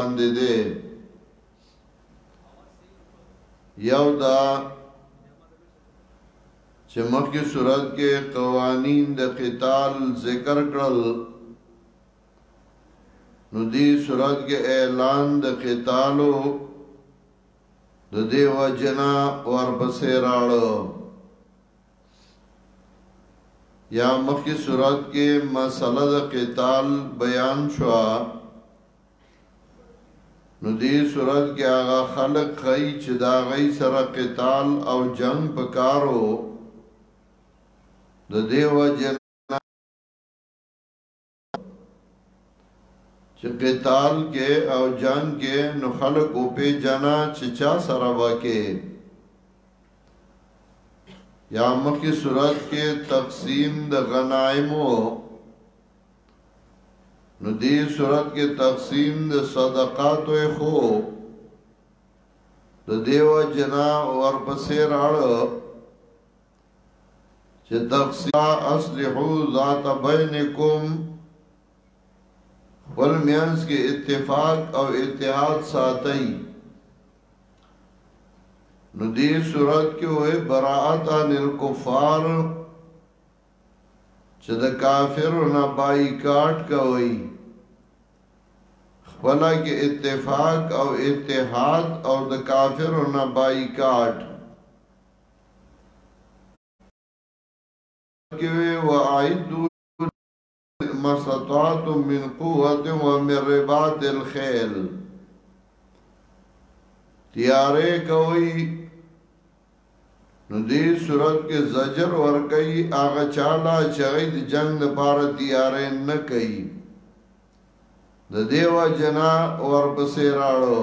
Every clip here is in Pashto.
باندې ده یو دا چې مخکې صورت کې قوانین د قتال ذکر کړل نو دې صورت کې اعلان د قتالو د دې وجنا ورپسې راړو یا مخکې صورت کې مسله د قتال بیان شوه نو دې صورت کې هغه خلق خی چې دا غي سره قتال او جنگ پکارو د دیو جن چې قتال کې او جنگ کې نو خلق او په جنا چې چا سره وکه یا مخی صورت کې تقسیم د غنائمو نو دې صورت کې تقسیم د صدقات او خو د دیو جنا ورپسې راړ چې تقسیم اصلحو ذات بینکم خپل میانس کې اتفاق او اتحاد ساتي نو دې صورت کې وې براءت ان الکفار چې د کافرو نه بایکاټ کوي خپل کې اتفاق او اتحاد او د کافرو نه بایکاټ کې وي واعدو مستطاعت من قوت و من رباط الخیل تیارے کوئی نو دی صورت کې زجر ور کوي هغه چاله چې د جنگ لپاره تیارې نه کوي د دیو جنا ور پسې راړو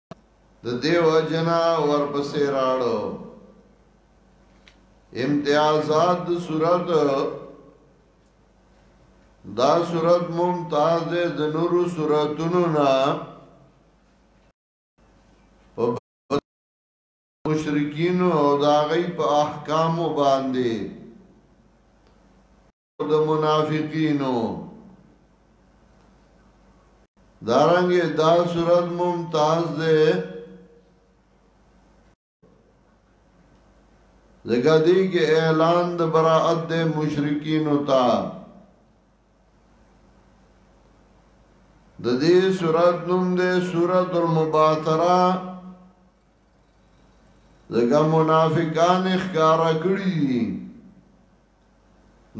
د دیو جنا ورپسې راړو امتیازات د صورت دا صورت ممتاز ده د نورو صورتونو نه په مشرکین او دا غي په احکام باندې د منافقینو دارنګ دا صورت ممتاز ده زګا دی کې اعلان د براءت د مشرکین ہوتا د دې صورت نوم ده سورۃ المباترہ زګا منافقان ښکارا کړی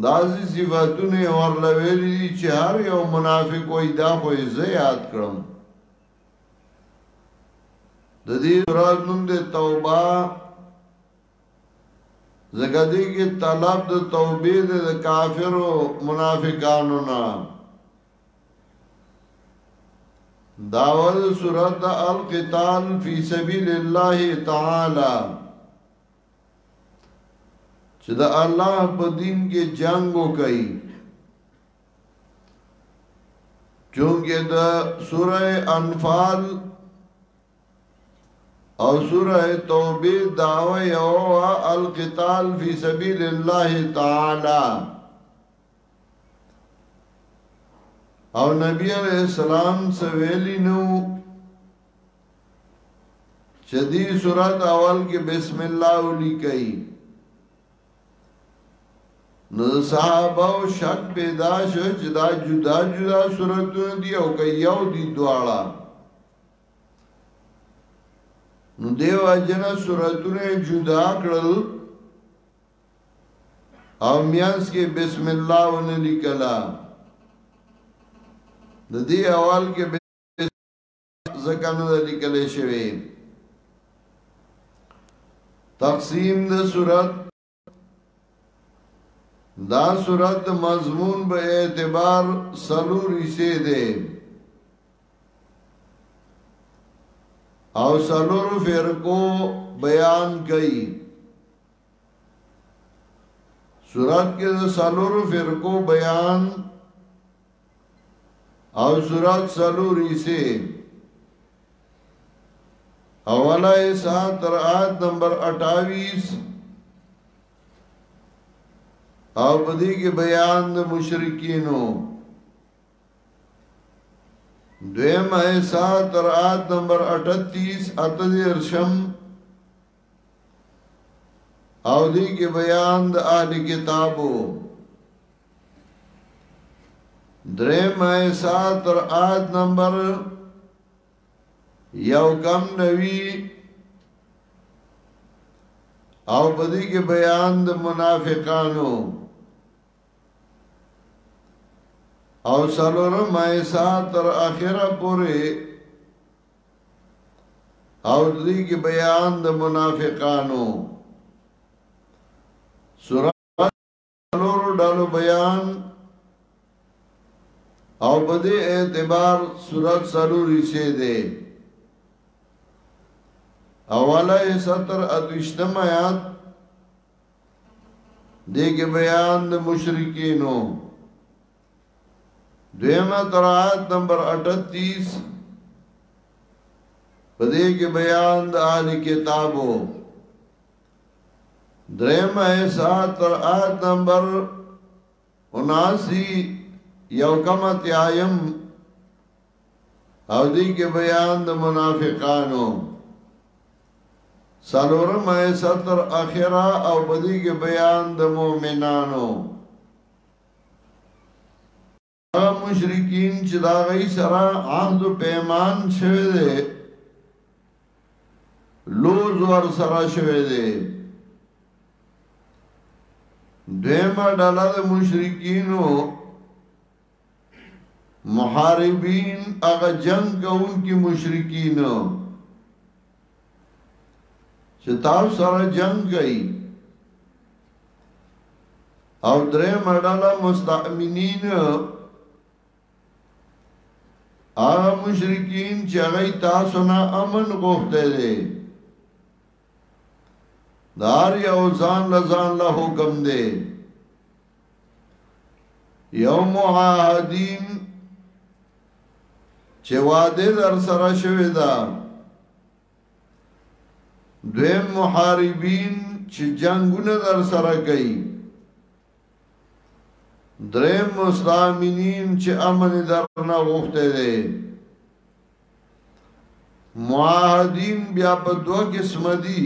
دازی صفاتونه یې ورله ویلي دي چې هر یو منافق وایي دا خو یې زه یاد کړم د دې سورات نوم دی توبه ځکه دې کې طلب د توبې د کافرو منافقانو نه داول سورت القتال فی سبیل الله تعالی چې د الله په دین کې جنگ وکړي چونکه د سوره انفال او سوره توبه داوه یو القتال فی سبیل الله تعالی او نبی علیہ السلام سویلی نو چې دې صورت اول کې بسم الله ولیکي نو صحابه او شک پیدا شو چې دا جدا جدا صورتونه دي او که یو دي دواړه نو دیو اجنا صورتونه جدا کړل او میانس کې بسم الله ونه لیکلا د دې اول کې ځکه نه لیکل شوی تقسیم د صورت دا صورت مضمون به اعتبار سلوری سے دے او سلور فرقو بیان کئی صورت کے سلور فرقو بیان کئی او سورات سلور ایسے اولا ایسا تر آیت نمبر اٹاویس او بدی کے بیان دا مشرکینو دویم ایسا تر آیت نمبر اٹتیس اتدی ارشم او دی کې بیان د اهل کتابو درې مې سات تر آد نمبر یو کم نوی او بدی کې بیان د منافقانو او سلور مې سات تر اخره پورې او دوی کې بیان د منافقانو سورہ نور ډالو بیان او په دې اعتبار سورہ سلوري سي ده اوله ستر اتشتم آیات دیگه بیان د مشرکینو دویمه تر آیت نمبر 38 په دې کې بیان د اهل کتابو دریم ایسا تر آیت نمبر 79 یو کم تیایم او دې کې بیان د منافقانو سلورم ایسا تر اخره او بدی کې بیان د مؤمنانو مشرکین چې دا غي سره عهد او پیمان شوه دي لوز ور سره شوه دي دیمه ډله د مشرکینو محاربین هغه جنگ کوونکي مشرکین چې تاسو سره جنگ کوي او درې مډاله مستأمنین هغه مشرکین چې هغه تاسو نه امن غوښته دي دار یو ځان لزان له حکم دی یو معاهدین چې واده در سره شوی دا دوی محاربین چې جنگونه در سره کوي درې مستامینین چې امن درنه غوښته دي معاهدین بیا په دوه قسم دي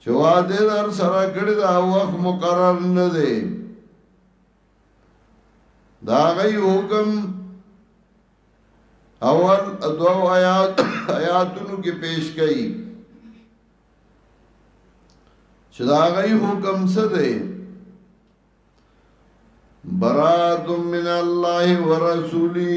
چې واده در سره کړی دا وخت مقرر نه دی دا غي حکم اول دو آیات آیاتونو کې پیش کړي چې دا غي حکم څه دی برات من الله ورسوله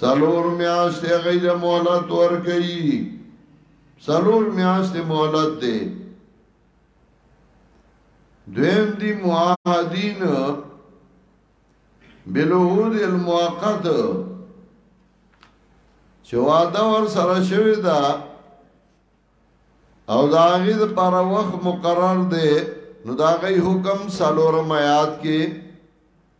سلور میاشتې غي د مهلت ورکړي سلور میاشتې مهلت دی دویم دی معاهدین بلوحود الموقت چې واده ور سره شوی دا او دا غي د پر وخت مقرر دی نو دا غي حکم سلور میات کې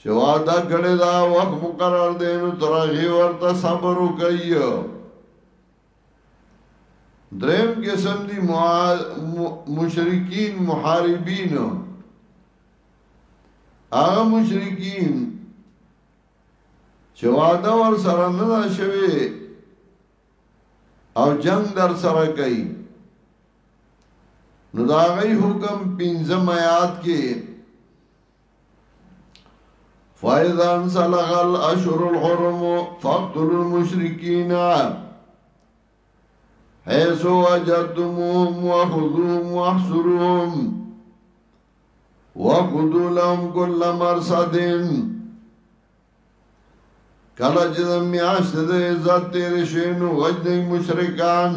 چې وعده کړی دا وخت مقرر دی نو تر هغه ورته صبر وکړي دریم قسم دي مشرکین محاربین هغه مشرکین چې وعده ور سره نه شوي او جنگ در سره کوي نو دا غي حکم پنځم آیات کې فَإِذَا انْسَلَغَ الْأَشْهُرُ الْحُرُمُ فَاقْتُلُوا الْمُشْرِكِينَ حيث وجدتموهم وخذوهم واحصروهم وقدوا لهم كل مرصد کله چې د میاشت د عزت تیر شي نو غجدي مشرکان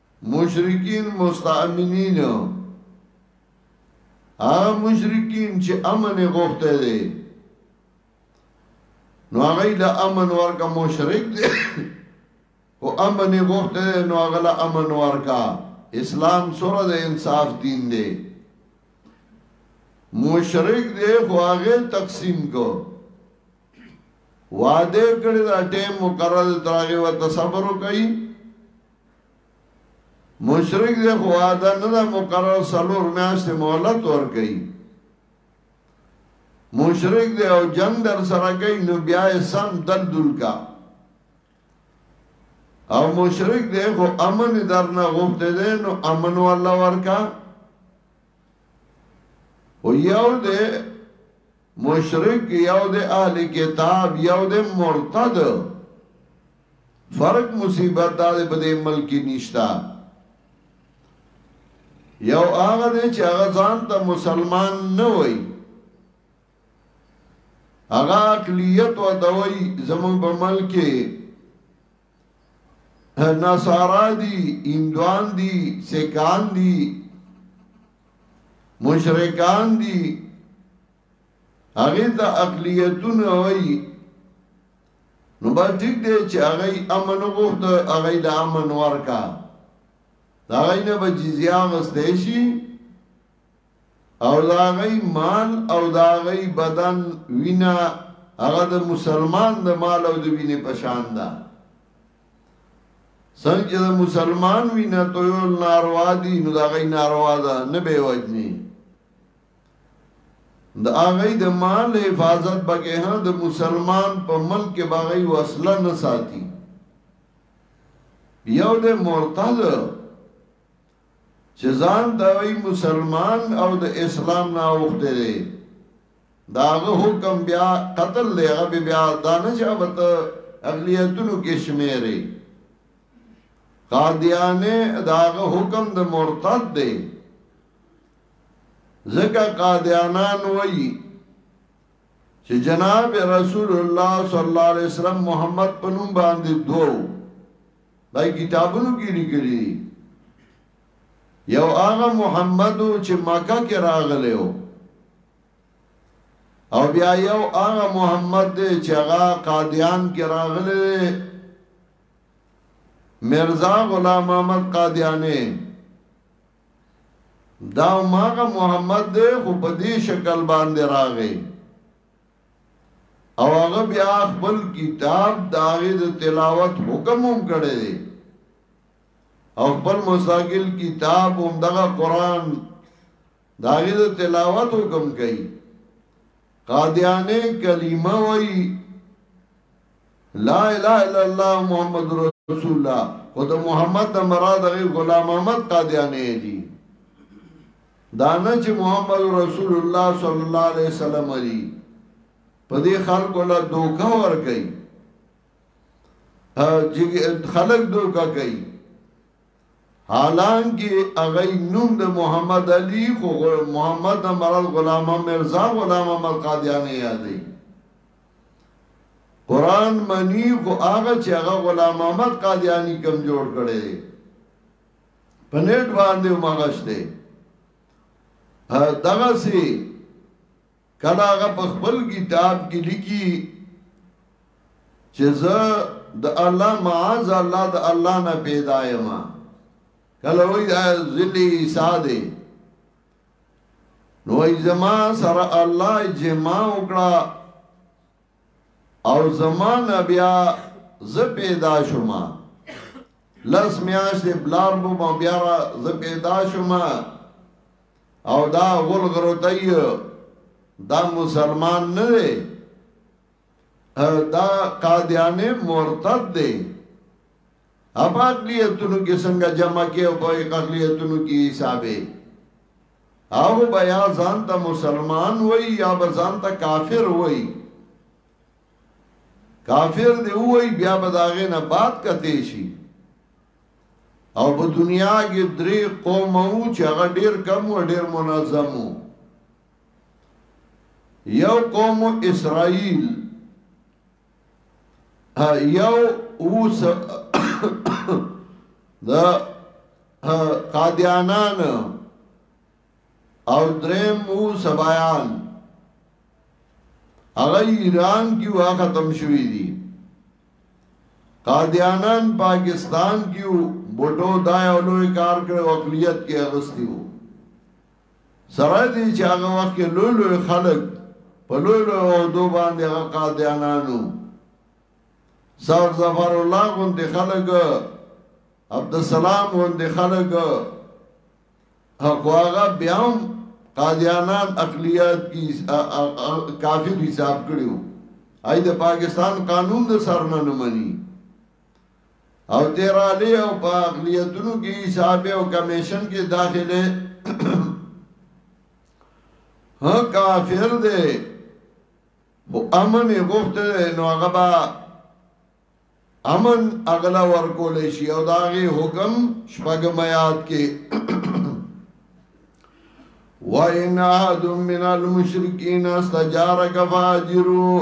مشرکین مستامنین ا مشرکین چې امن غوښته دي نو هغه له امن ورکا مشرک دي او امن غوښته نو هغه له امن ورکا اسلام سره د انصاف دین دی مشرک دی خو هغه تقسیم کو وعده کړی دا ټیم مقرره ترغه و تصبر کوي مشرک دې خو واده نه ده مقرر څلور میاشتې مهلت ورکوي مشرک دې او جنگ در سره کوي نو بیا یې سم دل دل کا او مشرک دې خو امن در نه غوښته دې نو امن والله ورکا او یو دې مشرک یو دې اهل کتاب یو دې مرتد فرق مصیبت دا دی په دې ملک کې نشتا یو هغه دی چې هغه ځان ته مسلمان نه وای هغه اقلیت او دوی زمون په ملک کې نصارا دي هندوان دي سکان دي مشرکان دي هغه ته اقلیتونه وای نو بس ټیک دی چې هغه امن وغوښته هغه د امن ورکا دا غي نه به جزیا غستې شي او دا غي مال او دا غي بدن وینا هغه د مسلمان د مال او د وینې پشان ده څنګه د مسلمان وینا ته یو ناروا دي نو دا غي ناروا ده نه به وجني د هغه د مال حفاظت بګه هم د مسلمان په ملک باغی وسله نه ساتي یو د مرتد چې ځان دا وی مسلمان او د اسلام نه اوخته دی داغه حکم بیا قتل دی هغه بیا دانه چې ابت اغلیتونو کې شمیرې قادیانه داغه حکم د مرتد دی ځکه قادیانان وایي چې جناب رسول الله صلی الله علیه وسلم محمد په نوم باندې دوه دا کتابونو کې لیکلي یو هغه محمد چې مکه کې راغلی و او بیا یو هغه محمد دی چې هغه قادیان کې راغلی مرزا غلام احمد قادیانی دا ماغه محمد دی خو په دې شکل باندې راغی او هغه بیا خپل کتاب داغه د تلاوت حکم هم کړی دی او خپل مساکل کتاب هم دغه قران داغه د تلاوت حکم کوي قادیانه کلمه وایي لا اله الا الله محمد رسول الله خو د محمد د مراد غي غلام احمد قادیانی دی دا نه چې محمد رسول الله صلی الله علیه وسلم دی په دې خلکو له دوکا ور کوي خلک دوکا کوي حالانکه هغه نوم د محمد علي خو محمد مراد غلام مرزا غلام محمد قادیانی یادې قران منی خو هغه چې هغه غلام محمد قادیانی کم جوړ کړي په نت باندې مغشته دغه سي کله هغه په خپل کتاب کې لیکي چې زه د الله معاذ الله د الله نه پیدا یم کله وای دا ذلی ساده نو ای زما سره الله جما وکړه او زما نه بیا زه پیدا شوم لس میاشتې بلار مو ما بیا را زه پیدا شوم او دا غول غروتای دا مسلمان نه دی دا قادیانه مرتد دی اپاقلیتونو کې څنګه جمع کې او په اقلیتونو کې حسابه هغه به یا ځان ته مسلمان وای یا به ځان ته کافر وای کافر دی وای بیا به داغه نه باد کته شي او په دنیا کې درې قوم وو چې هغه ډیر کم او ډیر منظم وو یو قوم اسرائیل یو اوس دا قادیانان او درم اوس بیان هغه ایران کې وا ختم شوې دي قادیانان پاکستان کې بوټو دا یو لوی کار کړو اقلیت کې اغستی وو سره دي چې هغه وخت کې لوی لوی خلک په لوی لوی عہدو باندې هغه قادیانانو سر ظفر الله غوندې خلک عبد السلام غوندې خلک هغه بیا هم قادیانان اقلیت کی کافر حساب کړیو آی د پاکستان قانون د سرنا نه مني او تیرالی او په اقلیتونو کې حساب او کمیشن کې داخله ها کافر دی خو امن یې غوښته نو هغه به امن اغلا ورکول شي او دا غي حکم شپږم یاد کې وَإِنْ أَحَدٌ مِنَ الْمُشْرِكِينَ اسْتَجَارَكَ فَأَجِرُهُ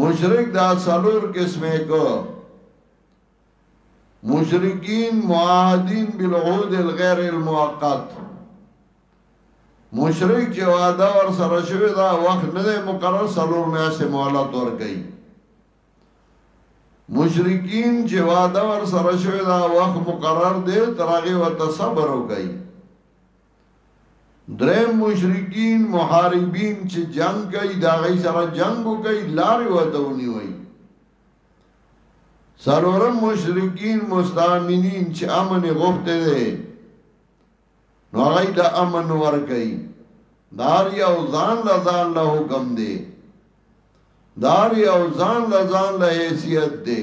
مشرک دا سالور قسمه کو مشرکین معاهدین بالعهود الغیر المؤقت مشرک چې وعده ور سره شوی دا وخت نه مقرر سالور مې اسه مهلت ور کوي مشرکین چې وعده ور سره شوی دا وخت مقرر دی ترغه وت صبر وکړي دریم مشرکین محاربین چې جنگ کوي دا غي سره جنگ کوي لارې وته ونیوي سرورم مشرکین مستامینین چې امن غوښته دي نو غي دا امن ور کوي دار یو ځان لا ځان له حکم دی دار یو ځان لا ځان له حیثیت دی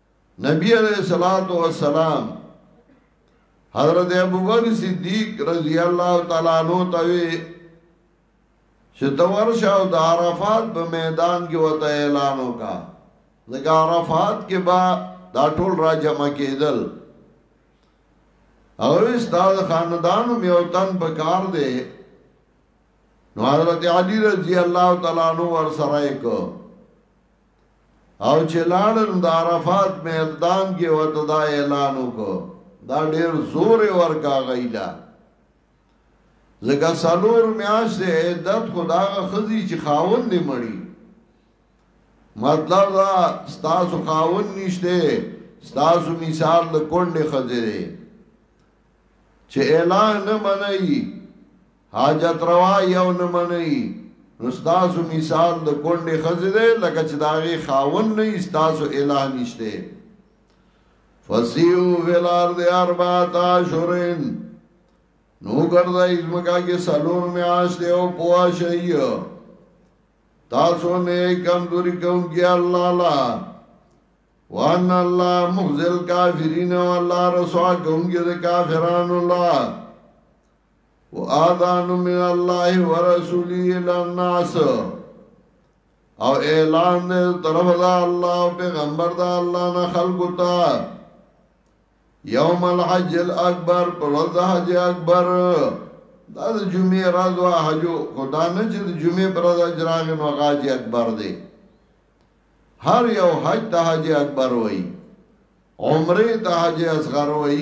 نبی علیہ الصلوۃ والسلام حضرت ابوبکر صدیق رضی الله تعالی عنہ ته وی چې تورشه او د عرفات په میدان کې وته اعلان وکا د عرفات کې با دا ټول را جمع کېدل او استاد خاندان میوتن په کار دی نو حضرت علی رضی الله تعالی عنہ ور سره کو او چې لاړل د عرفات میدان کې ورته دا اعلان وکړ دا ډیر زور ورکا غیلا زګه سالور میاش دې عدت خدا غزي چې خاون دې مړی مطلب دا ستاسو خاون نشته ستاسو مثال د کونډې خزره چې اعلان نه منئ حاجت روا یو نه منئ نو ستاسو مثال د کونډې ښځې دی لکه چې د هغې خاوند نه وي ستاسو اله نشته فسیو ویلار دی اربا تا شورین نو ګرځا ازمکا کې سلور میاش دی او پوا شئی تاسو نه کم دوری کوم کې الله لا وان الله مخزل کافرین او الله رسوا کوم کې کافرانو الله و آذان من الله ورسوله الى الناس او اعلان دې طرف دا الله او پیغمبر دا الله نه خلق تا یوم الحج الاکبر پر ورځ حج اکبر دا د جمعې ورځ وا حجو خدا نه چې د جمعې پر ورځ اجراغ نو حج اکبر دی هر یو حج ته حج اکبر وای عمره ته حج اصغر وای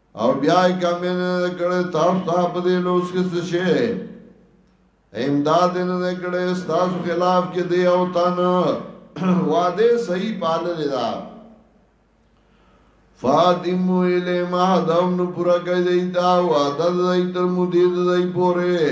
او بیا یې کمې نه کړې تاسو ته په دې لوس کې څه شي امداد نه کړې تاسو خلاف کې دی او تن وعده صحیح پالل دا فادمو الی ما دم نو پورا کوي دی دا وعده دی تر مو دې دی پوره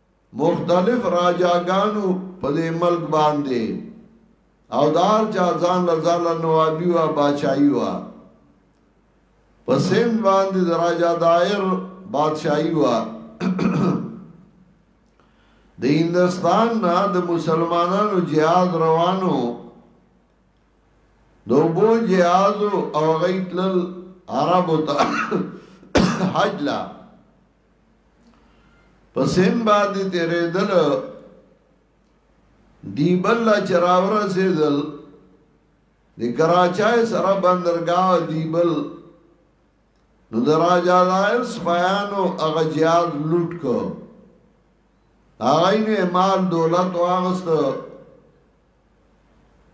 مختلف راجاګانو په دې ملک باندې او دار چا ځان له ځان له نوابي وا بادشاهي وا په سند باندې د راجا دایر بادشاهي وا د هندستان نه د مسلمانانو جهاد روانو دو بو جهاد او غیتل عربو ته حج لا پسیم باندې تیرې دل دی بل چراور سي دل دی کراچای سره بندرګاه دی بل نو دراجا لایل سپایانو هغه جیاد لوټ کو هغه نه مال دولت واغست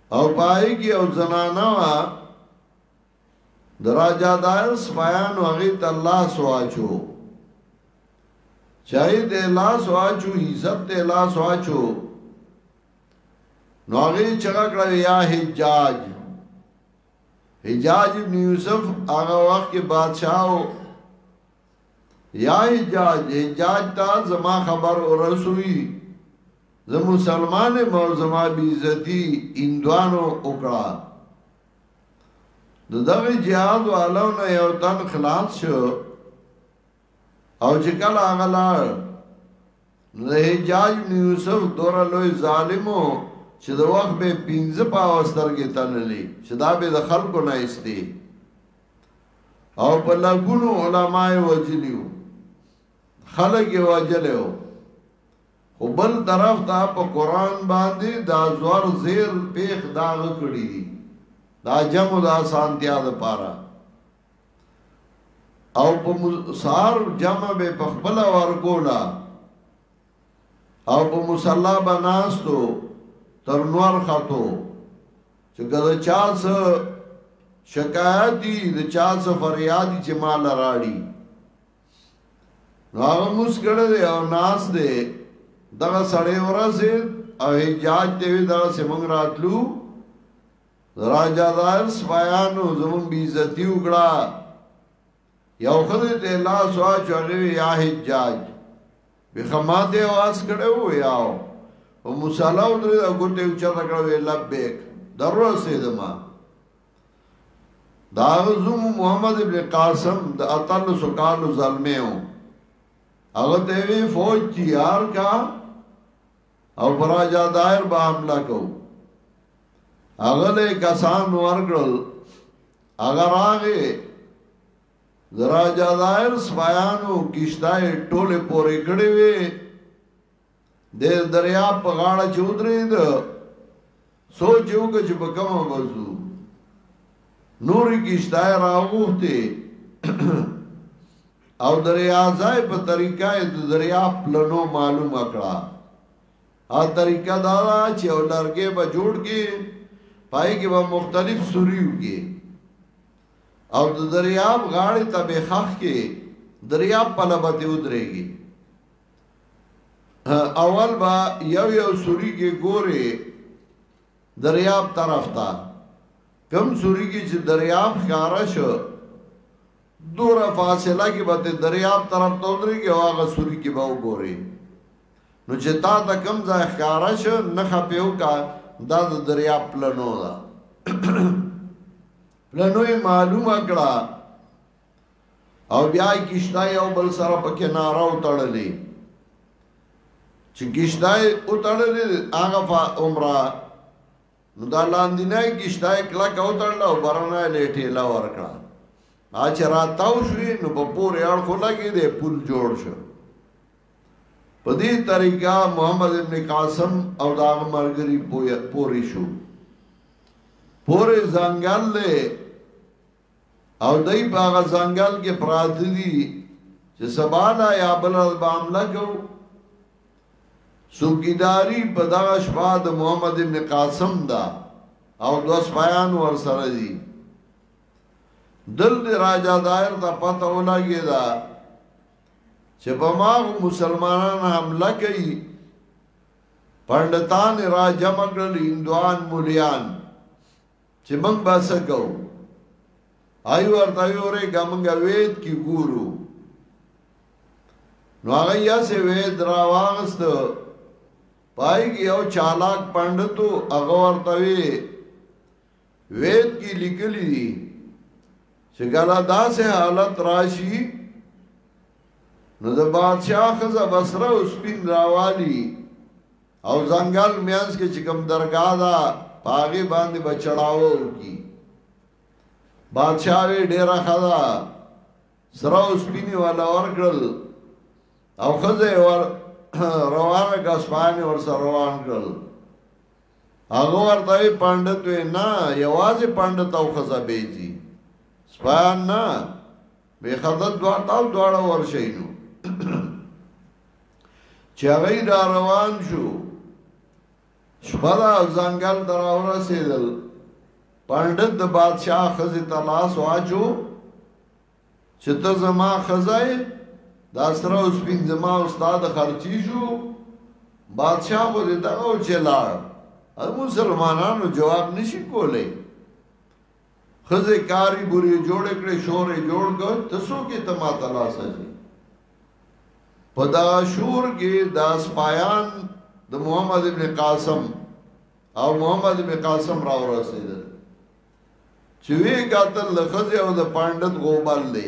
او پای کې او زنانه وا د راجا دایر سپایانو هغه ته لاس واچو چای د لاس واچو عزت د لاس واچو نو هغه چغه کړو یا حجاج حجاج ابن یوسف هغه وخت کې بادشاہ یا حجاج حجاج تا زما خبر ورسوي زه مسلمان مو زما بی عزتی اندوانو وکړه د دغه جهاد والو نه یو تن خلاص شو او چې کله هغه لار نه جاج یوسف دور لوی ظالمو چې د وخت به پینځه په اوستر کې تنلې چې دا به د خلکو نه ایستي او په لګونو علماي وجلیو خلک یې وجلیو خو بل طرف ته په قران باندې دا زور زیر پیخ داغ کړی دي دا جمع د اسانتیا لپاره او په سار جمع به په خپل ورکولا او په مصلا بناستو تر نور خاتو چې ګل چا څه شکایت دي د چا څه فریاد چې مال راړي نو هغه موس کړه دی او ناس دی دغه سړی ورسې او حجاج دی دغه سیمنګ راتلو راجا دار سپایانو زمون بی عزتی وکړه یو خدای ته الله سوا چغه یا حجاج بخماته आवाज کړو یاو او مصالحه درې غوټه چا کړو لبیک درو سیدما دا زوم محمد ابن قاسم د اتل سکالو زلمیو هغه ته وی فوج تیار کا او براجا دایر به حمله کو هغه له کسان ورګل هغه راغه زراجا دایر سپایانو کیشتای ټوله پورې کړې وی د دریا په غاړه چې ودرېد سوچ یو کې چې په کومه وځو نورې کیشتای راغوښتې او دریا ځای په طریقه یې د دریا پلنو معلومه کړه ا طریقه دا چې او لرګې به جوړ کې پای کې به مختلف سوریو کې او د دریاب غاړې ته به خخ کې دریاب په لبته ودرېږي اول با یو یو سوری کې ګوره دریاب طرف ته کم سوری کې چې دریاب ښکارا شو دور فاصله کې به دریاب طرف ته ودرې کې واغه سوری کې به وګوري نو چې تا ته کم ځای ښکارا شو نه خپیو کا دا د دریاب پلنو ده پلنو یې معلومه کړه او بیا کشته یو بل سره په کناره او تړلې چې کشته او تړلې هغه فا عمره نو دا لاندې نه کشته کلا کو تړل او برنه لټې لا ورکړه اچ راتاو شوې نو په پورې اړ خو لګې دې پل جوړ شو په دې طریقه محمد ابن قاسم او دا مرګري پورې شو پورې ځنګل له او دای په هغه ځنګل کې پراته دي چې سبا دا یا بل ورځ به حمله کوو څوکیداری په دغه شپه د محمد ابن قاسم دا او دو سپایان ور سره دي دل دی راجا دایر ته پته ولګی دا چې په ما مسلمانان حمله کوي پندتان را جمع کړل هندوان مولیان چې موږ به څه کوو آی ورته وره ګمګ وېد کی ګورو نو هغه یا سه وېد را واغست پای کې یو چالاک پندتو هغه ورته وی وېد کی لیکلی دی چې ګلا داسې حالت راشي نو د بادشاہ خزه بسره او سپین راوالی او ځنګل میانس کې چې کوم درگاه ده پاغي باندې بچړاو کی بادشاہ وی ډیر خدا سره اوس پینی والا ورکړل او خزه ور روانه غسبان ور سره روان کړل هغه ورته پاندت وی نه یوازې پاندت او خزه بیجی سپان نه به خدای دوه تاو دواړه ورشي نو چې هغه را روان شو شپرا ځنګل دراوره سیدل پاندت د بادشاہ خزه تلاس واچو چې ته زما خزای دا سره اوس پین زما استاد خرچی شو بادشاہ خو دې دغه چلار او مسلمانانو جواب نشي کولای خزه کاری بوری جوړ کړي شور جوړ کو تسو کې تما تلا سجي پدا شور کې داس پایان د محمد ابن قاسم او محمد ابن قاسم را ورسېدل چې وی قاتل لخزه او د پاندت غوبل دی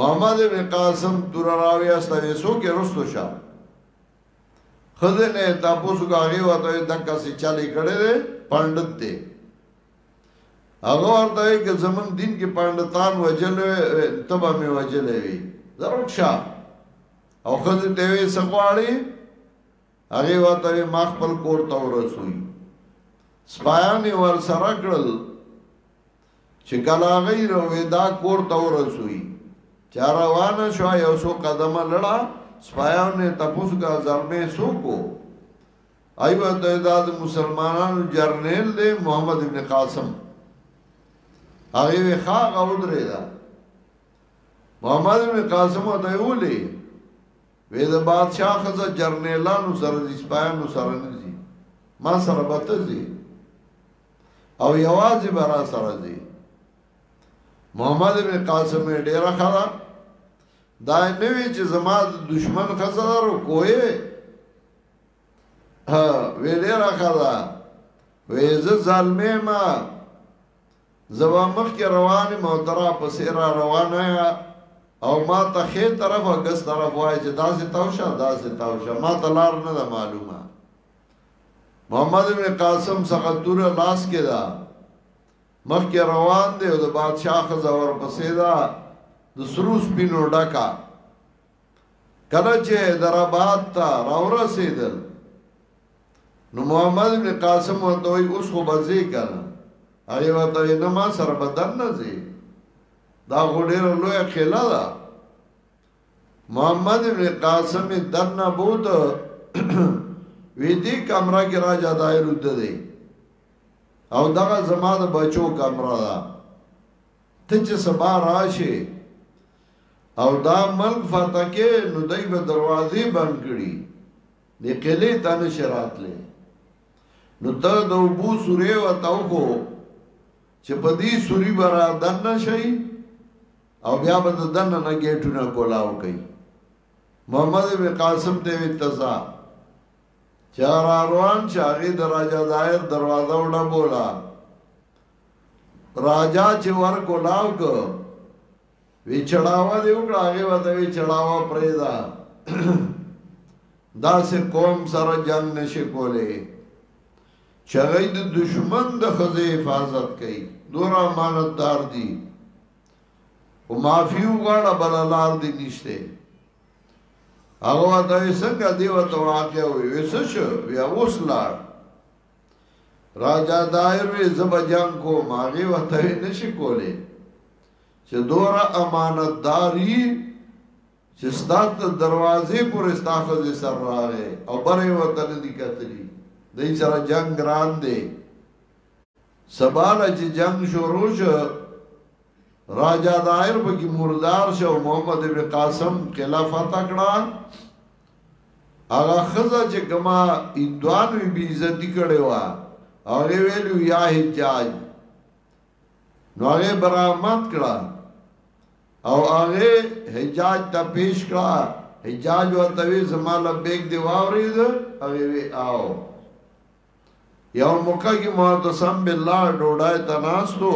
محمد ابن قاسم تر راوي استوي سو کې رستو شه خزه نه تاسو غاغي وته دغه سي چالي کړي دي پاندت دي هغه ورته کې زمون دین کې پاندتان وجل تبه می وجل وي ضرور شاه او خزه ته وي سغواړي هغه وته ما خپل کور ته ورسوي سپایان ور سره کړل چې کله هغه رویدا کور ته ورسوي چا روانه شو یو څو قدمه لړه سپایان نه تپوس کا زرمه سو کو ایو ته دا مسلمانانو جرنیل دی محمد ابن قاسم هغه وی ښا غوډره دا محمد ابن قاسم ته ویلي وې د بادشاہ خزه جرنیلانو سره د سپایانو سره نه دي ما سره بته دي او یوازې به را سره ځي محمد ابن قاسم ډیره خره دا نه وی چې زما دشمن خزر کوی ها وی ډیره خره وی زه ظالمه ما زما مخ کې روان محترا په سیرا روانه او ما ته خې طرف او ګس طرف وای چې داسې تاوشه داسې تاوشه ما ته لار نه معلومه محمد ابن قاسم څخه تور لاس کې دا مخ کې روان دی او د بادشاہ خزور پسې دا د سروس پینو ډکا کله چې درابات ته راوره سیدل نو محمد ابن قاسم ورته وي اوس خو بځي کړه هغه ورته نه ما سره بدن نه زی دا غوډیر لوی خلا ده محمد ابن قاسم درنا بود وی دی کمره کې راځه دایر ود دی او دغه زما د بچو کمره ده ته چې سبا راشي او دا ملک فتح کې نو دای په دروازې بند کړي دې کله ته نشرات لې نو ته د ابو سورې وتاو کو چې په دې سوري برا دن شي او بیا به د دنه نه گیټونه کولاو کوي محمد ابن قاسم ته وی تزا چار روان چاغي د راجا دایر دروازه وډه بولا راجا چې ور کولاو کو وی چړاوا دی وکړه هغه وته وی چړاوا پرېدا دا سه قوم سره جنگ نشي کولای چغې د دشمن د خزه حفاظت کوي دور امانتدار دي او معافی وغواړه بل لار دی نشته هغه ته څنګه دی وته واقع وي وس شو بیا اوس لار راجا دایر وی زبا جنگ کو ماغي وته نشي کوله چې دور امانتداري چې ستات دروازې پر استاخذ سر راغې او بره وته نه دي کتلی دای سره جنگ ګران دی سباله چې جنگ شروع شو راجا دائر پکی مردار شو محمد ابن قاسم خلافت اکڑا اغا خزا چې کما اندوان وی بیزتی کڑی وا اغی ویلو یا حجاج نو اغی برامت کڑا او اغی حجاج تا پیش کڑا حجاج و توی زمالا بیگ دی واورید اغی وی آو یو موقع کې معتصم بالله ډوډای ته ناستو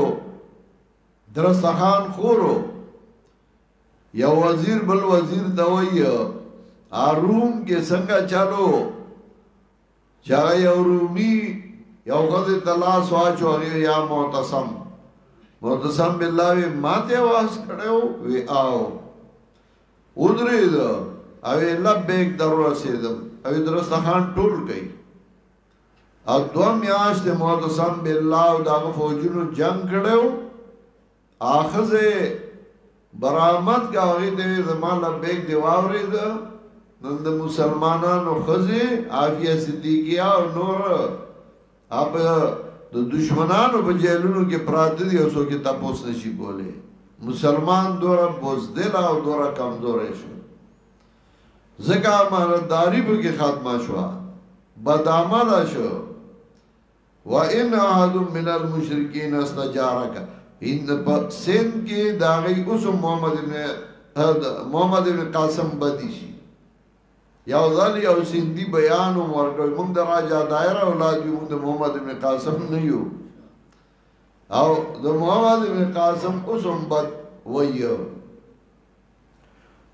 درستخان خورو یو وزیر بل وزیر ته وایي اروم کې څنګه چالو چا یو رومي یو غزه تلاش واچو هغه یا معتصم معتصم بالله وی ماته واس کړو وی آو ودرید او لبیک در رسیدم او درسته خان ټول کئ او دو میاشت معتصم بالله او دغه فوجونو جنگ کړو اخزه برامت گاوی دی زمان لبیک دی واوری دا نند مسلمانانو خزی عافیه صدیقیه او نور اپ د دشمنانو په جیلونو کې پراته دي او څوک یې تاسو نشي کولای مسلمان دوره بوزدل او دوره کمزورې شو زکه امانتداری په کې خاتمه شو بدعمل شو وان احد من المشرکین استجارک ان په سین کې داغي اوس محمد ابن محمد ابن قاسم بدی شي یو ځل یو سیندی بیان ورکړ موږ د راجا دایر اولاد یو د محمد ابن قاسم نه یو او د محمد ابن قاسم اوسم بد ویو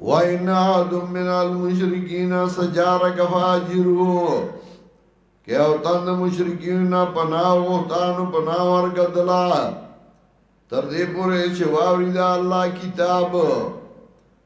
وَإِنَّ عَدٌ مِّنَ الْمُشْرِكِينَ سَجَارَكَ فَاجِرُوا کہ او تان د مشرکین نه پناه وختان پناه ورګدلا تر دې پورې چې واوري دا الله کتاب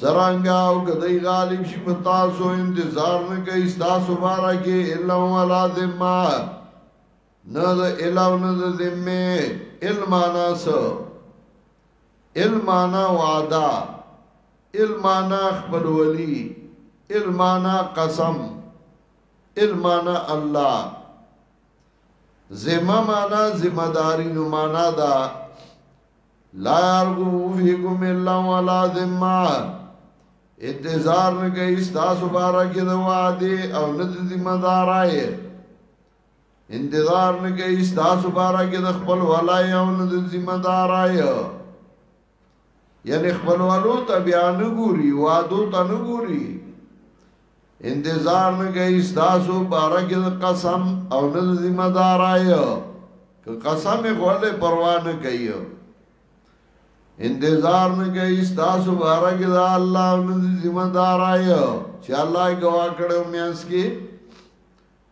سرانګا او کدی غالب شي په تاسو انتظار نه کوي تاسو بارا کې الا ولا ذمہ نه د الا او نه د ذمه علمانا سو علمانا وعده علمانا خپل ولی علمانا قسم علمانا الله ذمہ معنا ذمہ داری نو معنا دا لا ارغو فیکم الا ولا ذمه انتظار نه کوي تاسو بارا کې د وعده او نه د ذمہ دارای انتظار نه کوي تاسو بارا کې د خپل ولای او نه د ذمہ دارای یعنی خپل ولو ته بیا نه ګوري وادو ته نه ګوري انتظار نه کوي تاسو بارک القسم او نه ذمہ دار آیا که قسم غوړې پروا نه کوي انتظار نه کوي تاسو بارک دا الله او نه ذمہ دار آیا چې الله ګوا کړو میاس کې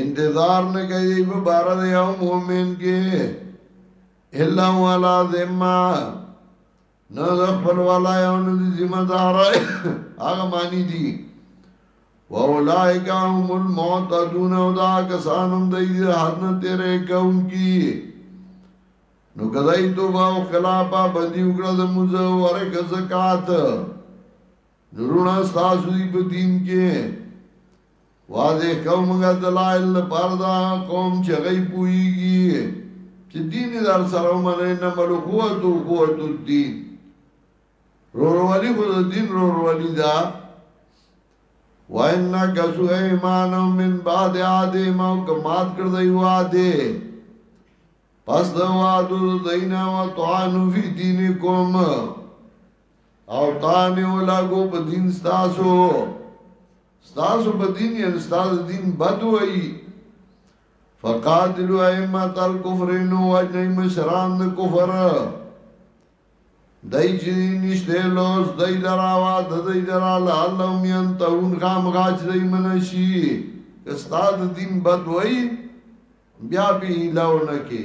انتظار نه کوي په بار د یو مؤمن کې الا ولا ذمہ نه خپل ولا یو نه ذمہ دار هغه معنی دي واولائک هم المعتدون او دا کسانم د دې حد نه تیرې کوم کی نو کدای تو باو خلافا بدی وکړه د موزه ورکه زکات نورونه ستاسو دی په دین کې واضح کومګه دلایل لپاره دا قوم چې غي پويږي چې دین دار سره ومنه نه ملکوت او قوت الدین روروالی خو دین روروالی دا وَإِنَّ كَسُ اَيْمَانَهُمْ مِنْ بَعْدِ عَادِهِمْ او کمات کړ دی واده پس د وادو دینا و طعن فی دینکم او تامه ولاګو په دین ستاسو ستاسو په دین یې ستاسو دین بد وایي فقاتلوا ائمه الكفر نو اجنه مشران کفر دای چې نشته لوز دای دراوا د دای درا لعلهم ينتهون غام غاج دای منشي استاد دین بد وای بیا به لاونه کې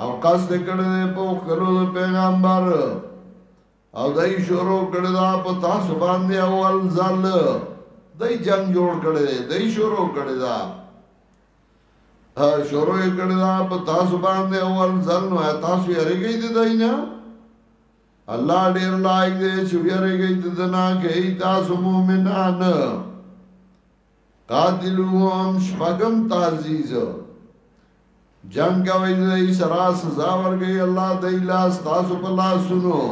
او قصد کړی دی په خلو د پیغمبر او دای شروع کړی دا په تاسو باندې اول ځل دای جنگ جوړ کړی دی دای شروع کړی دا شروع کړی دا په تاسو باندې اول ځل نو تاسو یې رګی دی دای نه الله ډیر لایق دی چې ویریږي د دنا کې تاسو مؤمنان قاتل وام شپغم تعزیز جنگ کوي دای سرا سزا ورګي الله دای لاس تاسو په لاس سنو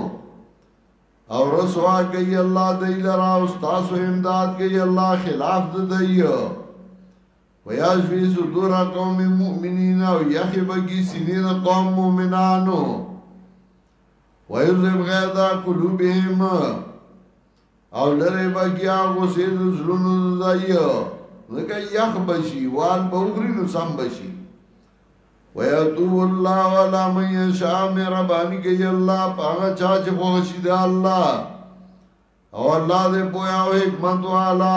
او رسوا کوي الله دای لرا او تاسو امداد کوي الله خلاف د دای ویا شوی صدور قوم مؤمنین او یخی بگی سینین قوم مؤمنانو ویوزب غیدا قلوبهم او لره بګیا غوسه د زړونو زایو زکه یخ بشي وان به وګری نو سم بشي ويتوب الله ولا من يشاء مهرباني کوي الله پاغه چا چې خوشي ده الله او الله دې پویا او حکمت والا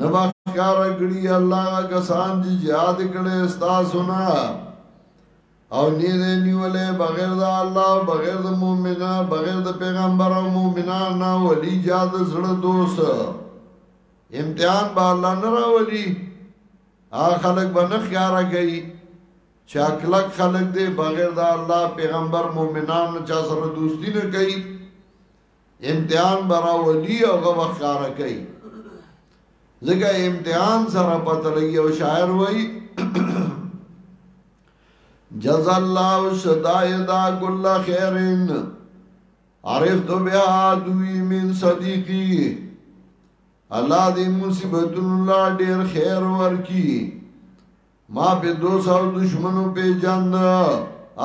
نما خکار کړی الله غا کسان جی جهاد کړی ستا سنا او نیره نیوله بغیر دا الله بغیر دا مومنا بغیر دا پیغمبر او مومنا نا ولی جاد زړ دوست امتحان با الله نه راولی آ خلق به نه خکار کړي چا کلک خلق دی بغیر دا الله پیغمبر مومنان چا سره دوستی نه کوي امتحان برا ولی او غو خاره کوي ځکه امتحان سره پته لګي او شاعر وای جزا الله شدایدا کل خیرن عرفت بها دوی من صدیقی الله دې مصیبتونو لا ډېر خیر ورکی ما په دو ساو دشمنو پی جاند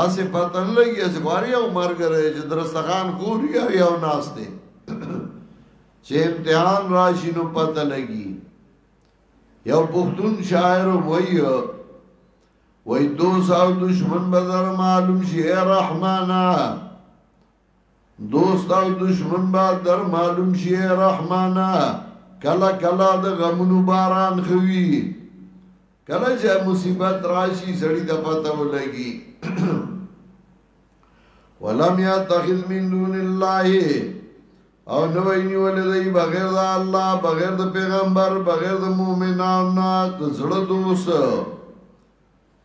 آسی پتن لگی از غاری او مرگ رای چه درستخان خوری آری او ناس دی چه امتحان راشی نو پتن لگی یو پختون شاعر وی وی دو ساو دشمن بدر معلوم شی رحمانا دوست او دشمن با در معلوم شي رحمانا کلا کلا د غمونو باران خوي کلا چې مصیبت راشي سړی د پته ولګي ولم يتخذ من دون الله او نو ویني ولې بغیر د الله بغیر د پیغمبر بغیر د مؤمنانو د زړه دوست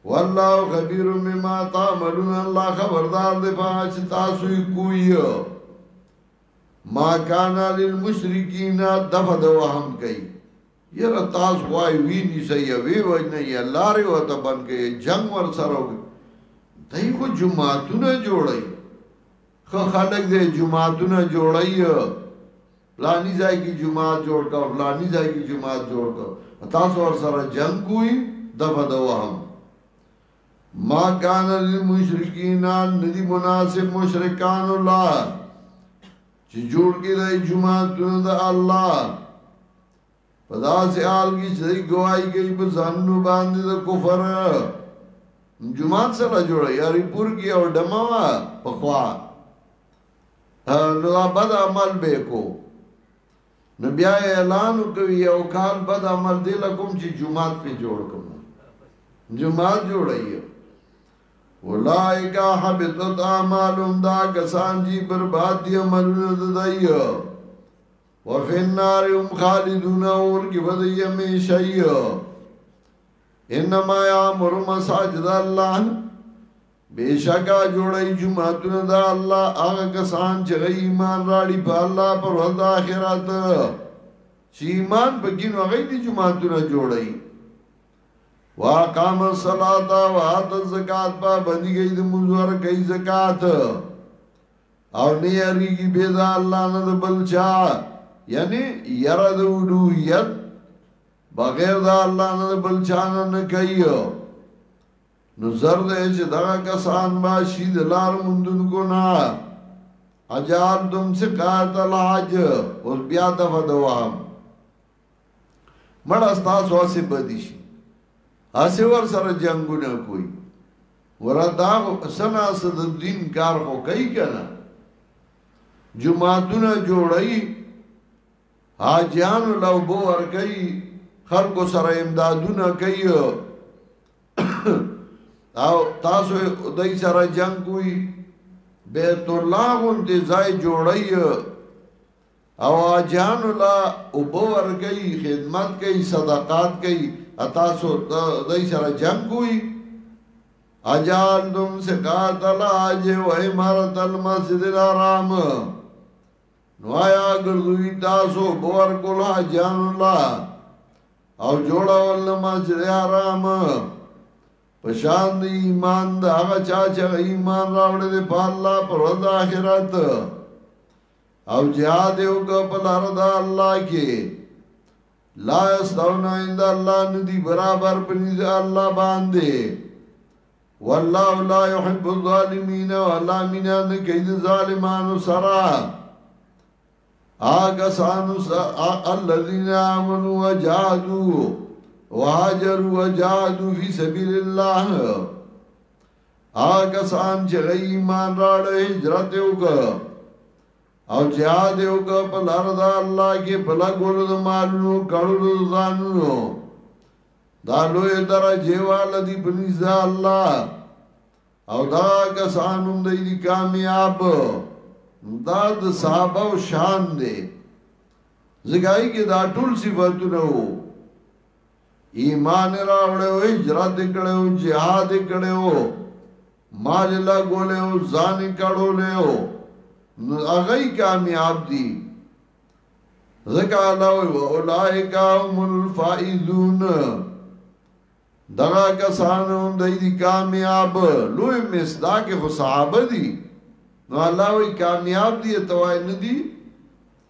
والله خبير مما تعملون الله خبردار دی په چې تاسو یې کوی ما کان للمشرکین دغه د وهم کوي یره تاسو وای وی نشي وی وجنه یې الله ری وته بن کې جنگ ور سره وي دای کو جمعهتون جوړي خو خلک دې جمعهتونه جوړي فلانی ځای کې جمعه جوړ کا فلانی ځای کې جمعه جوړ کا تاسو ور سره جنگ کوی دغه دوام ما کان للمشرکین ندی مناسب مشرکان الله چې جوړ کې دای جمعه د الله په داسې حال کې چې دوی ګواهي کوي په ځانونو باندې د کفر جماعت سره جوړه یاري پور کې او ډما وا په خوا نو بد عمل به کو نو بیا اعلان کوي او کال بد عمل دی لکم چې جماعت په جوړ کوم جماعت جوړي اولائک حبطت اعمالهم دا کسان جی برباد دی عملونه دایو وفي النار هم خالدون اور کی بدی همیشئی انما یامر مساجد الله بیشکا جوړی جمعتون دا الله هغه کسان چې ایمان راړي په الله پر ورځ آخرت چې ایمان بګین هغه دي جمعتون جوړی واقام الصلاة وآت الزکاة پا بندگی دی منزور کئی زکاة او نه یریږي بې د الله نه د بل چا یعنی یره د الوهیت بغیر د الله نه د بل چا نه نه کوي نو زر دې چې دا کسان با شي د لار مندون کو نه اجال تم سقات الحج اوس بیا دغه دوام مړه تاسو هسې بدی شي هسې ور سره جنگونه کوي ورا دا سنا سد دین کار خو کوي کنه جمعهونه جوړي حاجیان لو بو ور کوي خلکو سره امدادونه کوي او تاسو دای سره جنگ کوي بیت الله غونډه ځای جوړي او حاجیانو لا اوبه ورکوي خدمت کوي صدقات کوي تاسو دای سره جنگ کوي اجال دم سکات الحاج و امارت المسجد الحرام نو آیا ګرځوي تاسو بور کول حاجیان الله او جوړول مسجد الحرام پشان دی ایمان دا هغه چا چې ایمان راوړل دی په الله پر ورځ آخرت او جهاد یو که بلار دا الله کې لا استون عند الله ندی برابر پنځه الله باندې والله لا يحب الظالمين ولا من نکید ظالمانو سرا آگا سانو سا الذین آمنوا وجاهدوا وهاجروا وجاهدوا فی سبیل الله هغه کسان چې غي ایمان راړ هجرت وکړ او جهاد وکړ په لار د الله کې په لګول د مالونو کړو ځانونو دا لوی درجه وال دي په نيز الله او دا کسان هم دي کامیاب دا د صحابه او شان دي زګای کې دا ټول صفاتونه وو ایمان یې راوړی و، هجرت یې کړی و، جهاد یې کړی و، مال یې لګولی و، ځان یې کړولی و، نو هغه یې کامیاب دي ځکه الله وایي واولئک هم الفائزون دغه کسان هم دی دي کامیاب لوی مصداق خو صحابه دي نو الله وایي کامیاب دي ته وایي نه دي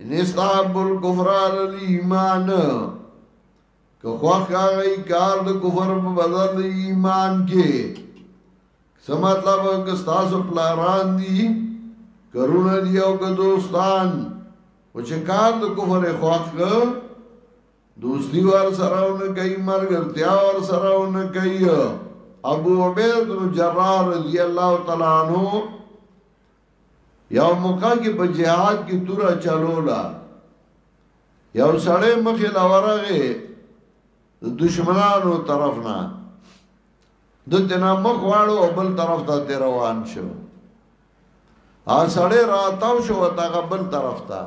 ان استحب الكفر على الايمان که خوخ هغه کار د کفر په بدل د ایمان کې څه مطلب که تاسو پلاران دي کرونه دی او که دوستان او چې کار د کفر خوخ دوستی ور سره ونه کوي مرګ ارتیا ور سره ونه کوي ابو عبید بن جرار رضی الله تعالی عنہ یو موقع کې په جهاد کې تورا چلولا یو سړی مخې لورغه د دشمنانو طرف نه د تنا مخ واړو او بل طرف ته تیر روان شو ا سړی راتاو شو تاغه بل طرف ته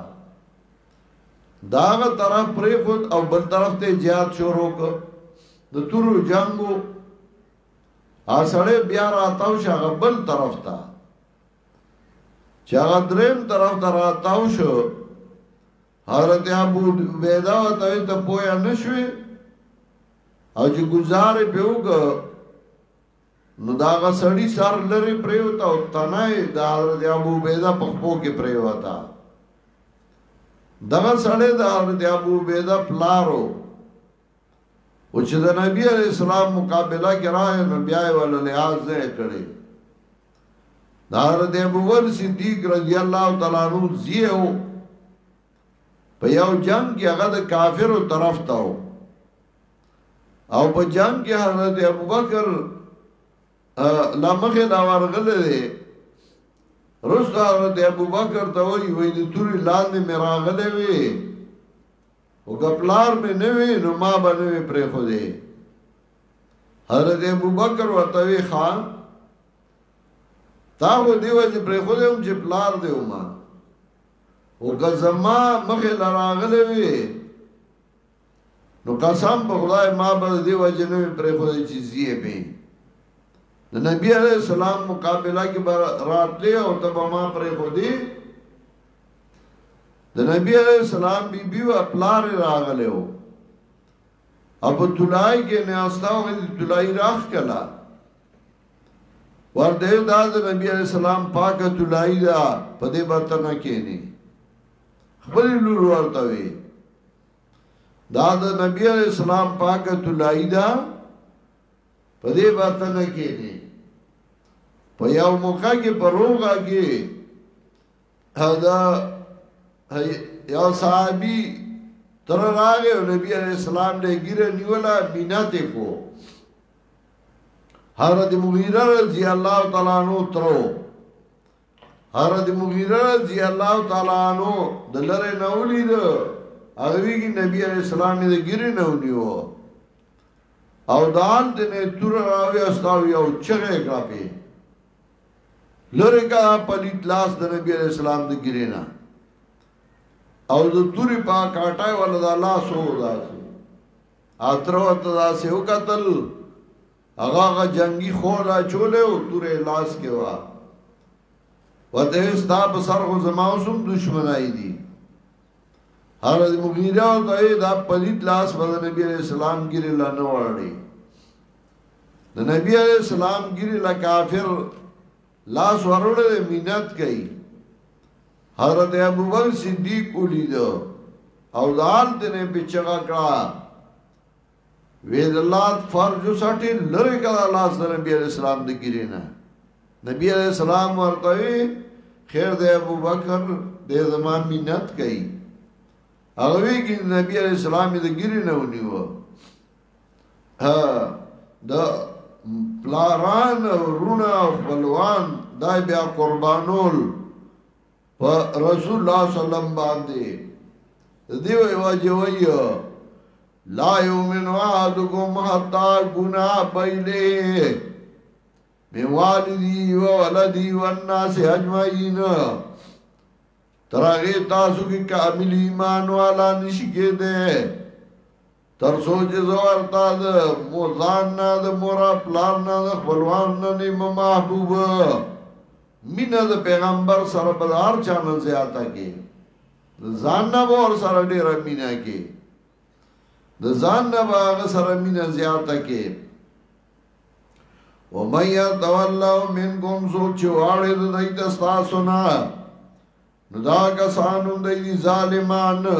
داغه طرف پرې خود او بل طرف ته جهاد شروع کړ د تورو جنگو ا سړی بیا راتاو شو بل طرف ته چې هغه دریم طرف ته راتاو شو حضرت ابو بیدا ته ته پویا نشوي او چې گزار په وګ نو دا غسړی سر لري پریوتا او تنای د حضرت ابو بیدا په خپو کې پریوتا دغه سړی د حضرت ابو بیدا پلارو او چې د نبی علی السلام مقابله کې راغی نو بیا یې ول لحاظ نه کړي دا حضرت ابوبکر صدیق رضی الله تعالی عنہ زیو په یو جنگ کې هغه د کافرو طرف ته او په جنگ کې حضرت ابوبکر لمخه دا ورغله دي رسول حضرت ابوبکر ته وی وی د توري لاندې مراغله وی او که پلار مې نه وي نو ما به نه وي پرې خو دی حضرت ابو بکر ورته وی خان تا خو دیو چې پرې خو دی هم چې پلار دی ومه او که زما مخې لراغلی وي نو قسم په خدای ما به دی وجه نه پرې خو دی چې زیه به د نبی علیہ السلام مقابله کې راتلې او تبه ما پرې خو دی د نبی علیہ السلام بی بی و پلار راغله او ابو تلای کې نه استا او تلای راخ کلا ورته دا د نبی علیہ السلام پاک تلای دا په دې برتن کې نه خپل لور ورته وی دا د نبی علیہ السلام پاک تلای دا په دې برتن کې نه په یو موقع کې پروغه کې دا یو صحابي تر راغه نبی علیہ السلام له ګیره نیولا مینات کو حضرت مغیره رضی الله تعالی عنہ ترو حضرت مغیره رضی الله تعالی عنہ دلره نولی ده اغوی کی نبی علیہ السلام دې ګیره نولیو او دان دې تر راوي استاوي او چغه کړه لره کا پلیت لاس د نبی علیہ السلام د ګرینا او د توري په کاټای ولا د الله سو داس اترو ته داس یو قتل هغه هغه جنگي خولا چولې او تورې لاس کې وا وته ستا په سر خو زما اوسم دشمنای دي هر د مغیره او ته دا پلیت لاس په نبی علیہ السلام ګری لا نه وړي د نبی علیہ السلام ګری لا کافر لاس ورولې مینت کوي حضرت ابوبکر صدیق ولید او ځان دې په چغا کړه وید الله فرض سټی لری کړه لاس د نبی علیہ السلام د ګری نه نبی علیہ السلام ورته خیر دې ابوبکر دې زمان مینت کوي هغه وی کې نبی علیہ السلام د ګری نه ونیو د پلاران رونا خپلوان دای بیا قربانول په رسول الله صلی الله علیه وسلم باندې دیو واجه وایو لا یومن وعدکم حتا گنا بیله می والدی و ولدی و الناس اجمعین تراغی تاسو کی کامل ایمان والا نشی کېده تر څو چې زه ورته د مور ځان نه د مور پلار نه د خپلوان نه نیم محبوب مینه د پیغمبر سره بل هر چا نه زیاته کې ځان نه ور سره ډیره مینه کې د ځان نه باغ سره مینه زیاته کې و مې یتولوا منکم سو چې واړې د دې تاسو نه نو دا کسانو د ظالمانو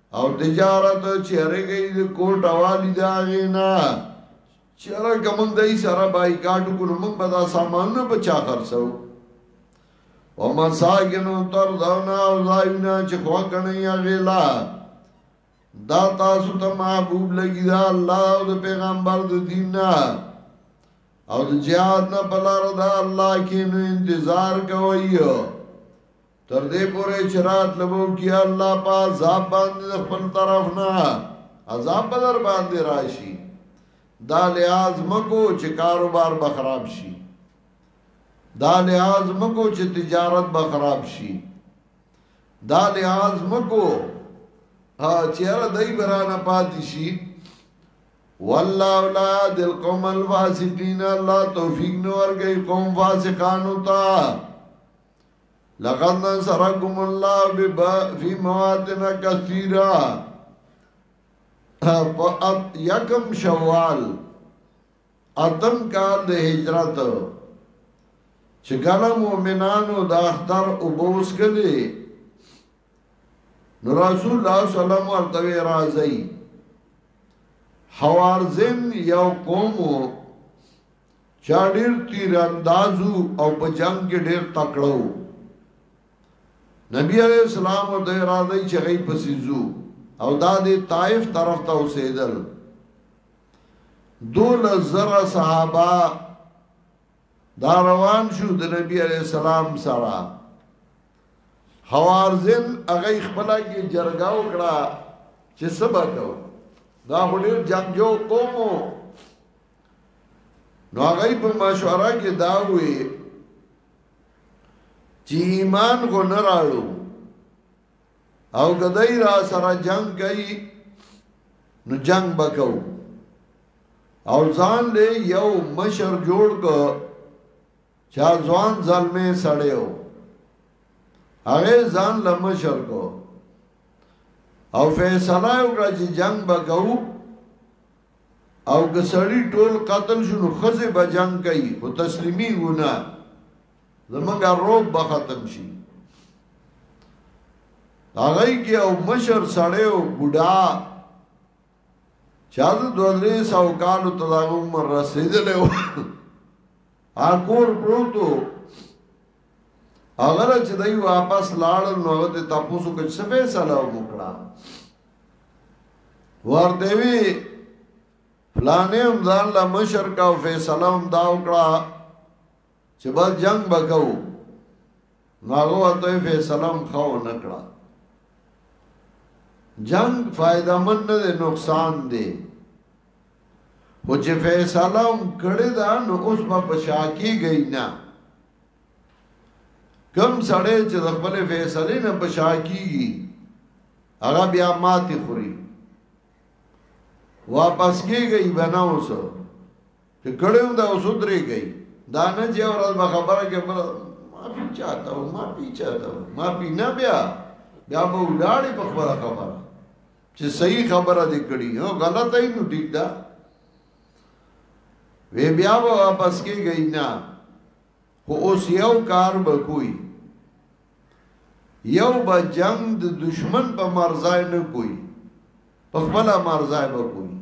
او تجارت چیرې گئی د کوټ والی دا غینا چیرې کوم دای سره بایکاټ کړو موږ به دا سامانونه په چا خرڅو او مساګنو تر دانا او زاینا چې خو کنه یا غلا دا تاسو ته محبوب لګی دا الله او د پیغمبر د دین نه او د جهاد نه بلار دا الله کې نو انتظار کوي تر دې پورې چې رات لمو کې الله په عذاب باندې خپل طرف نه عذاب بدر باندې راشي دا لحاظ مکو چې کاروبار به خراب شي دا لحاظ مکو چې تجارت به خراب شي دا لحاظ مکو چې را دای برانه پاتې شي والله لا دل قوم الفاسقین الله توفیق نور گئی قوم فاسقانو ته لقد نصركم الله ببا في مواتن كثيرة فأب يكم شوال اتم کال د هجرت چې کله مؤمنانو د اختر وبوس کړي نو رسول الله صلی الله علیه وسلم ورته راځي حوارزن یو قوم چا ډیر تیر اندازو او په جنگ کې ډیر تکړه وو نبی علیہ السلام ورته راځي چې غي پسې زو او دا د طائف طرف ته اوسېدل دول زرا صحابه دا روان شو د نبی علیہ السلام سره حوارزن هغه خپل کې جرګه وکړه چې سبا کو دا هډیر جنگجو قومو نو هغه په مشوره کې دا وی چې ایمان کو نه راړو او کدی را سره جنگ کوي نو جنگ بکو او ځان له یو مشر جوړ کو چا ځوان ځلمه سړیو هغه ځان له مشر کو او فیصله وکړه چې جنگ بکو او که سړی ټول قتل شنو خزه به جنگ کوي او تسلیمی ونه زمونږه روب به ختم شي هغه کې او مشر سړی او بوډا چا د دوه درې سو کالو ته دا عمر رسېدلی و اکور پروتو هغه چې دوی واپس لاړ نو هغه ته تاسو کې څه فیصله وکړه ورته وی فلانه هم ځان له مشر کا فیصله هم دا وکړه چې بس جنگ وکاو نو هغه ورته فیصله هم خو نه کړه جنگ فائدہ من نه نقصان دی خو چې فیصله هم کړی دا نو اوس په شاکی گئی نه کم سړی چې د خپل فیصلې نه بشاکی هغه بیا ماتې خوري واپس کېږي بنا اوس چې کړو دا اوس درې گئی دا نه چې اورل به خبره کې پر ما پی چاته او ما پی چاته ما پی نه بیا بیا به ولاړې په خبره خبره چې صحیح خبره دې کړی او غلطه یې نو ټیک ده وی بیا به واپس کېږي نه خو اوس یو کار به کوی یو به جنگ د دشمن په مرزای نه کوی په خپل مرزای به کوی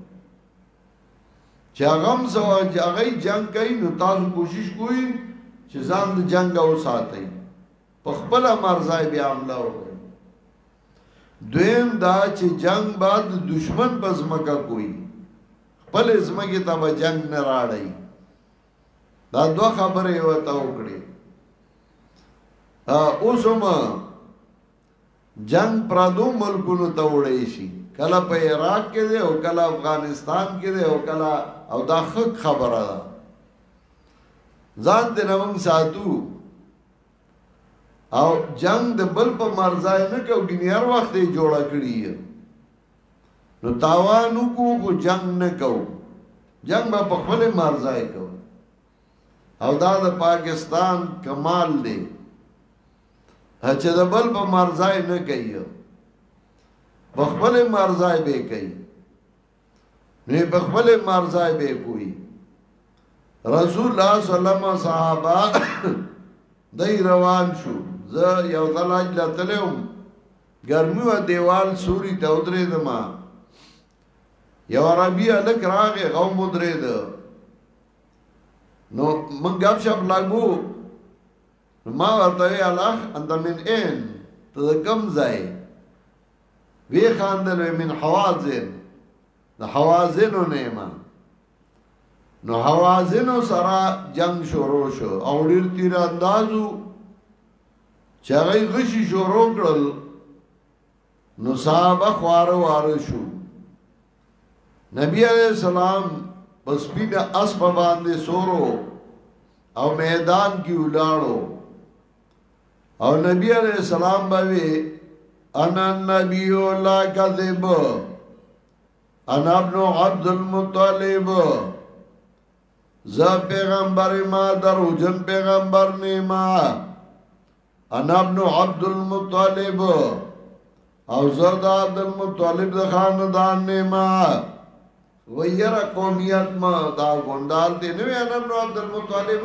چې هغه سو هغه جنگ کوي نو تاسو کوشش کوی چې ځان د جنگ او ساتي په خپل مرزای بیا عمله وکړي دویم دا چې جنگ بعد دشمن په زمکه کوي خپل زمکه ته به جنگ نه راړی دا دوه خبرې وته وکړي اوس هم جنگ پرادو ملکونو ته وړې شي کله په عراق کې دی او کله افغانستان کې دی او کله او دا خک خبره ده ځان دې نوم ساتو او جنگ د بل په مرزای نه کو ګنی هر وخت یې جوړ کړی نو تاوان کو خو جنگ نه کو جنگ به په خپل مرزای کو او دا د پاکستان کمال دی چې د بل په مرزای نه کوي په خپل مرزای به کوي نه په خپل مرزای به کوی رسول الله صلی الله علیه وسلم صحابه دای روان شو زه یو ځل اجل تلم ګرمي و دیوال سوري ته ودرې دما یو عربي الک راغه غو مدرې ده نو من غب شپ لاګو نو ما ورته وی الله انت من اين ته کم ځای وی خاندل وی من حوازن د حوازنو نیما نو حوازنو سره جنگ شروع شو او ډیر تیر اندازو چې هغه غشي شروع کړل نو صاحب خوارو وارو شو نبی علیہ السلام پس پین اسب باندې سورو او میدان کی الاړو او نبی علیہ السلام باوی انا نبی لا کذب انا ابن عبد المطلب زه پیغمبر ما درو جن پیغمبر نیما انا ابن عبد المطلب او زرد عبد المطلب د خاندان نیما ویر قومیت ما دا غوندال دی نو انا ابن عبد المطلب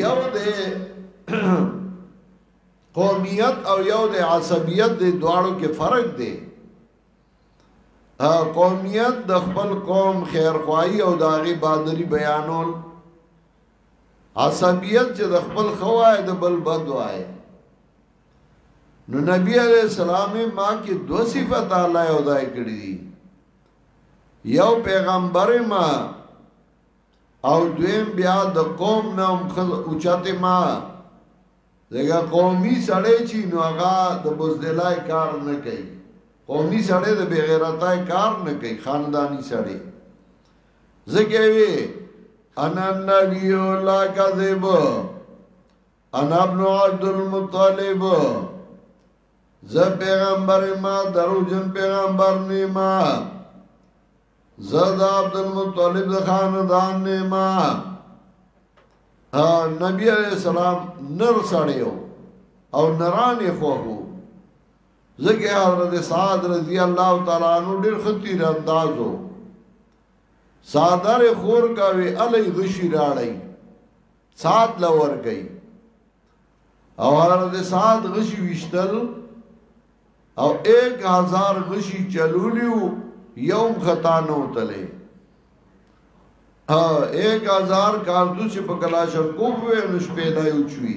یو دی قومیت او یو دی عصبیت دی دواړو کې فرق دی قومیت د خپل قوم خیرخواهی او داغي بادری بیانول عصبیت چې د خپل خوای د بل بد وای نو نبی علیہ السلام ما کې دو صفات الله یو ځای کړی دي یو پیغمبر ما او دویم بیا د قوم نام خز اوچاته ما دغه قومي سړی چې نو هغه د بوزدلای کار نه کوي قومي سړی د بغیرتای کار نه کوي خاندانی سړی زکه وی انا نبی لا کذب انا ابن عبد المطلب ز پیغمبر ما درو جن پیغمبر نیما زد عبد المطلب د خاندان نیما نبی علیہ السلام نر سړیو او نران خوهو ځکه حضرت سعد رضی الله تعالی عنہ ډېر خطیر اندازو سادر خور کاوي الی غشي راړی سات لور گئی او حضرت سعد غشي وشتل او 1000 غشي چلولیو یوم خطا نو تله ایک هزار کارتوس په کلاشن کوف وې نو شپې دا یو چوي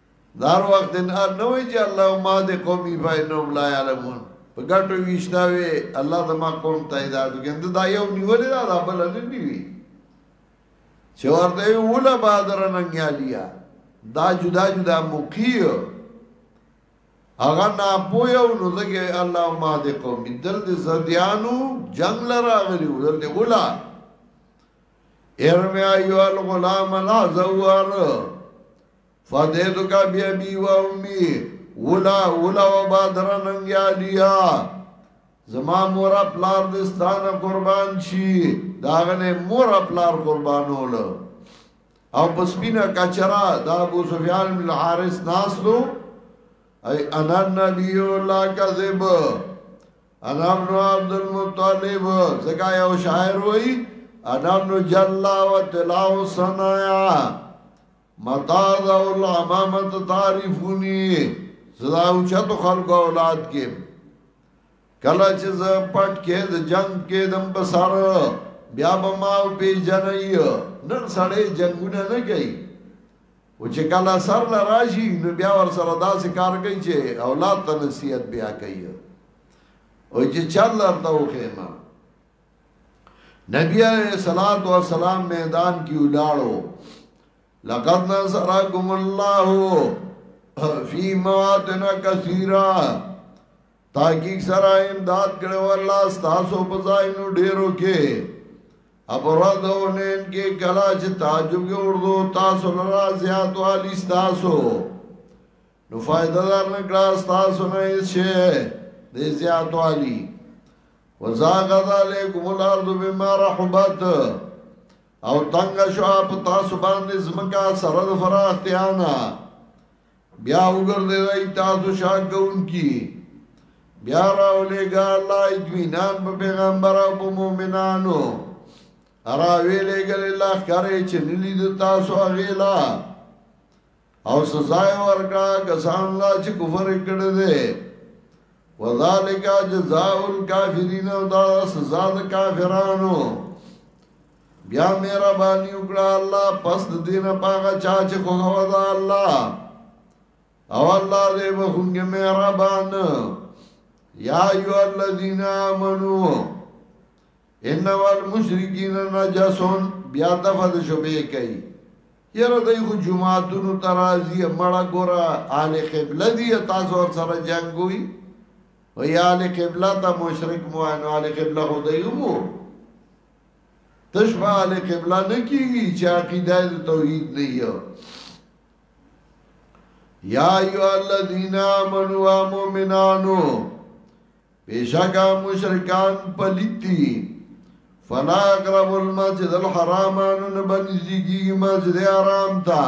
دار وخت ان نه وی چې الله ما دې قومي فینهم لا یعلمون په ګټو ویشتاوي الله زما قوم ته هدایت وکړي دا یو نیولې دا, دا بل نه نیوي چې ورته ولا بادر ننګیالیا دا جدا جدا مقیو هغه نه پویو نو دغه الله ما دې قوم دل دې زدیانو جنگ لراغلی ودل دې ولا ارمیا یو الغلام لا زوار فدیتو کا بیا بی و امی ولا ولا و بادر ننگیالیا زما مور پلار دستان قربان شي داغنه مور پلار قربانول او پس بینا کچرا دا ابو سفیان بن حارث ناس لو ای انا نبی لا کذب انا ابن عبد المطلب زکا یو شاعر وای انا ابن جلا و تلاو سنایا متاز او العمامت تعریفونی زدا اوچتو خلق اولاد کې کلا چې ز پټ کې د جنگ کې دم بسار بیا به ما او پی جنای نن سړی جنگونه نه کوي او چې کلا سر لا راشي نو بیا ور سره داسې کار کوي چې اولاد ته نصیحت بیا کوي او چې چل لرته وخېما نبی علیہ الصلوۃ والسلام میدان کې ولاړو لقد نصرکم الله فی مواطن کثیرہ تحقیق سره امداد کړو الله ستاسو په ځای نو ډیرو کې اپرادو نن کې کلا چې تعجب کې اردو تاسو لرا زیات والی تاسو نو فائدہ دار نه کړه تاسو نه شي دې زیات والی وزاغ علیکم الارض بما رحبت او تنگ شو اپ تاسو باندې زمکا سره د فراختیانا بیا وګرځي راي تاسو شاګون کی بیا راولېګا الله اطمینان په پیغمبر او په مؤمنانو اراوی لګل الله کرے چې نلی د تاسو غیلا او سزا یې ورکړه کسان لا چې کفر کړی دی وذالک جزاء الکافرین او دا سزا د کافرانو بیا میرا باندې وکړه الله پس د دین پاګه چا چې خو هوا دا الله او الله دې بخونګه میرا باندې یا ایو الذین آمنو انما المشرکین نجسون بیا دفع د شبه کوي یره دای خو جمعاتونو ترازی مړه ګورا اهل قبله دی تاسو ور سره جنگوي و یا اهل قبله ته مشرک مو ان اهل قبله خو دی مو تشبه اهل قبله نه کیږي چې عقیده توحید نه یو یا ایو الذین آمنوا مؤمنانو بشکا مشرکان پلیت دی فلا اقرب المسجد الحرام انو نبنزی کی مسجد حرام تا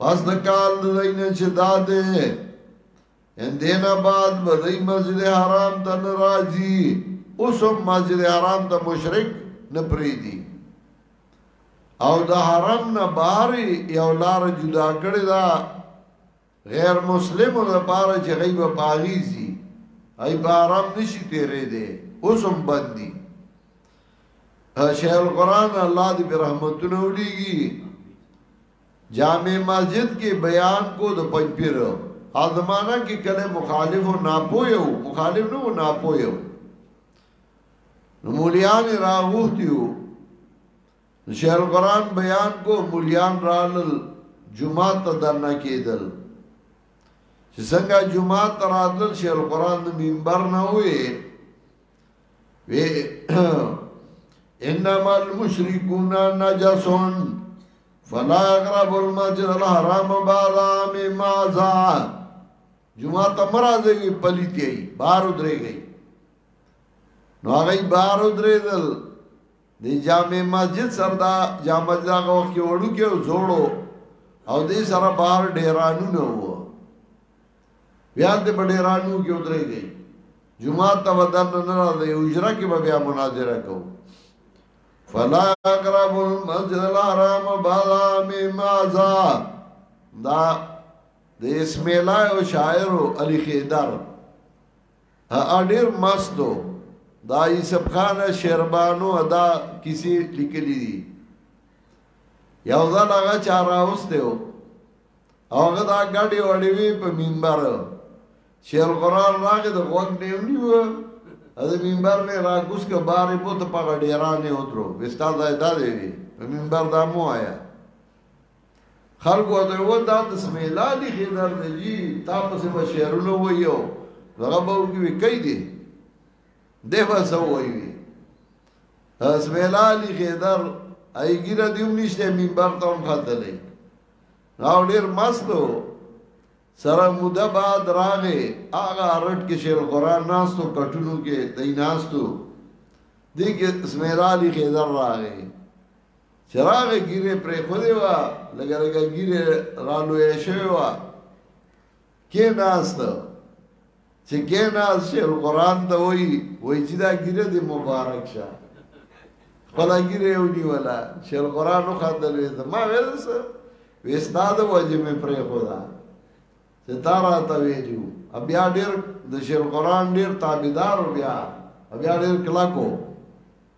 پس دکال دین چه داده ان دینا بعد بدئی مسجد حرام تا نرازی اسم مسجد حرام تا مشرک نپریدی او د حرم نه باري یو لار جدا کړی دا غیر مسلمو لپاره چې غي به پاغيزي اي په آرام نشي تیرې دي اوس هم باندې شیخ القران الله دې برحمتونه وليږي جامع مسجد کې بیان کو د پنځپیر ازمانہ کې کله مخالف او ناپوهو مخالف نو ناپوهو نو مولیان راغوتیو شهر القرآن بیان کو مليان رالل جمعه ته درنه کېدل چې څنګه جمعه ته راتل شهر القرآن د منبر نه وې وې انما المشركون نجسون فلا اقرب المسجد الحرام بعد عام ماذا جمعه ته مرزوي پليتي بار درې گئی نو هغه بار درې دل دی جامع مسجد سره دا جامع مسجد هغه وخت کې وړو کې او جوړو او دې سره بار ډیرانو نه وو بیا دې په ډیرانو کې ودرې گئی جمعه ته ودان نه راځي اجرا کې به بیا مناظره کو فلا اقرب المسجد الحرام بعد می مازا دا د اسمیلا او شاعر علی خیدر اډیر مستو دا یوسف خان شیربانو ادا کسی لیکلی دی یو ځل هغه چا راوسته او هغه دا ګډي وړي وی په منبر شیل قران راغی د وخت نیو نیو از منبر نه را کوس که بارې بوت په ډیرانه ودرو وستا ځای دا دی په منبر دا مو آیا خلکو ته و دا د سمیلا دی خیدر دی جی تا په سبا شعرونه وایو هغه به وی کوي دی دی به سو وایي سمیلا دی خیدر ایګیره دیوم نشته منبر ته هم خدلې راو ډیر مستو سره موده بعد راغې هغه رټ کې شیر قران ناستو کټونو کې دای ناستو دې کې سمیلا دی خیدر راغې چې راغې ګیره پرېښودې وه لږه لږه ګیره رالویه شوې وه کې ناست چې کې ناست شي القرآن ته وایي وایي چې دا ګیره دې مبارک شه خپله ګیره یې ونیوله چې القرآن وخندل وې ما ویل څه وې ستا د وجې مې پرېښوده چې تا راته ویلي وو بیا ډېر د شیخ القرآن ډېر تابعدار بیا بیا ډېر کلکو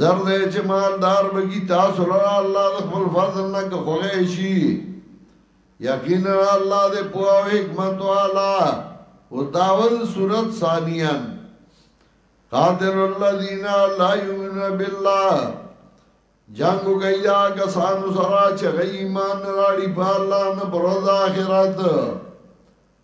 زر دې چې مالدار بګی تاسو را الله د خپل فضل نه کوغه شي یقینا الله دې په او حکمت والا او داول صورت ثانیا قاتل الذین لا یؤمنون بالله جنگ گئی دا کسانو سرا چه غی ایمان نراڑی پا اللہ نبرد آخرت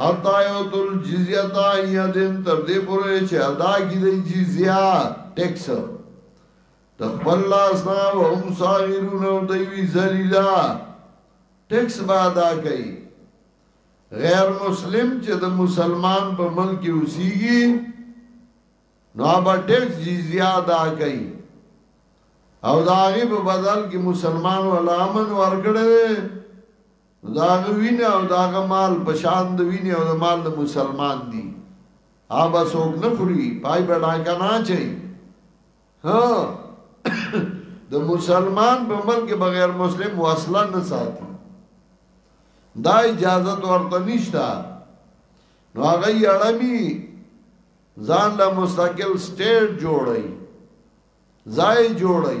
حتی یعطو الجزیة عن ید تر دې پورې چې ادا کړي دی جزیه ټیکس د خپل لاس نه او هم صاغرون او دوی ذلیلا ټیکس به ادا کوي غیر مسلم چې د مسلمان په ملک کې اوسېږي نو هغه ټیکس جزیه ادا کوي او دا غي په بدل کې مسلمان ولامن ورکړي نو د هغه وینه او د هغه مال په شان د وینې او د مال د مسلمان دي هغه څوک نه خوري پای به ډاکه نه چي ها د مسلمان په ملک بغیر مسلم واصله نه ساتي دا اجازه ورته نشته نو هغه یړمی ځان له مستقل سټیټ جوړي ځای جوړي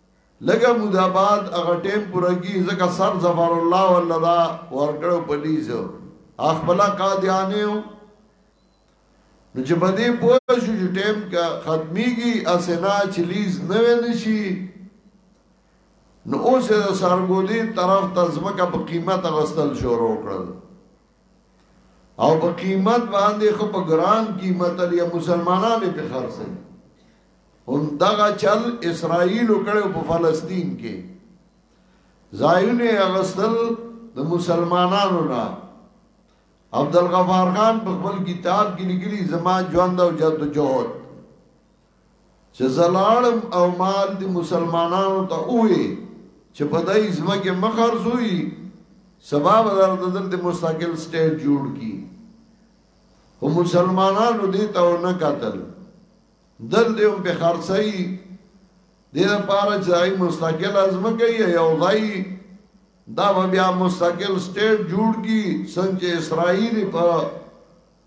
لږه موده بعد هغه ټیم پوره کی ځکه سر ظفر الله والله دا ورکړو پلیز خپل قادیانیو نو چې باندې پوه شو چې ټیم کا ختميږي اسنا چلیز نه ونشي نو اوس د سرګودي طرف ته ځمکه په قیمته غستل شروع کړل او په قیمت باندې خو په ګران قیمت لري مسلمانانو په خرڅه هم دغه چل اسرائیل کړو په فلسطین کې زایونه اغسل د مسلمانانو نه عبد الغفار خان په خپل کتاب کې لیکلي زما ژوند او جدوجہد چې زلالم او مال دی مسلمانانو ته اوې چې په دای زمګه مخرزوي سبا بدر د دلته مستقل سټیټ جوړ کی هم مسلمانانو دې ته نه قتل دل دې هم به خرڅي دې لپاره چې دای مستقل ازمګه یو ځای دا بیا مستقل سټیټ جوړ کی څنګه اسرائیل په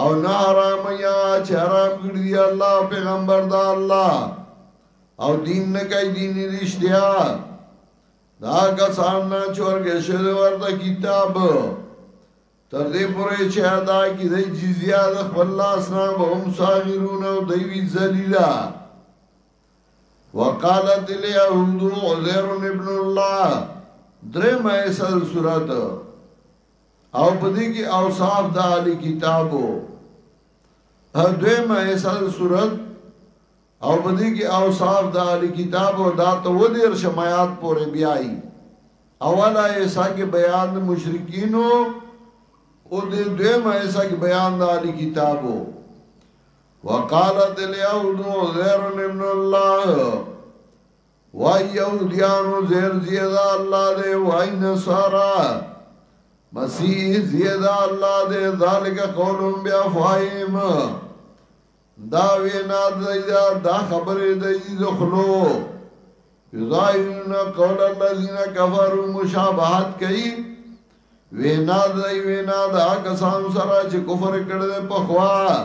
او نه حرام یا چې حرام کړی دی الله پیغمبر دا الله او دین نه کوي دین رښتیا دا کسان نه چورګه شوی ورته کتاب تر دې پورې چې ادا کی دی جزیه د خپل لاس نه به هم صاغرون او دوی ذلیلا وقالت اليهود عزير ابن الله درې مې سر صورت او په دې کې اوصاف د اهل کتابو دوی ما ایسا صورت او په دې کې اوصاف د اهل کتابو دا ته ودیر شمایات پورې بیاي اوله ایسا کې بیان د مشرکینو او دې دوی ما ایسا کې بیان د اهل کتابو وقالت اليهود غير من الله وای یهودیانو زیر زیدا الله دې وای نصارا مسیح زیدا الله دې ذالک قولهم بیافایم دا وینا دیدا دا خبره دی زخلو یزایون قول الذین کفروا مشابهت کوي وینا دی وینا دا کسان سره چې کفر کړل په خوا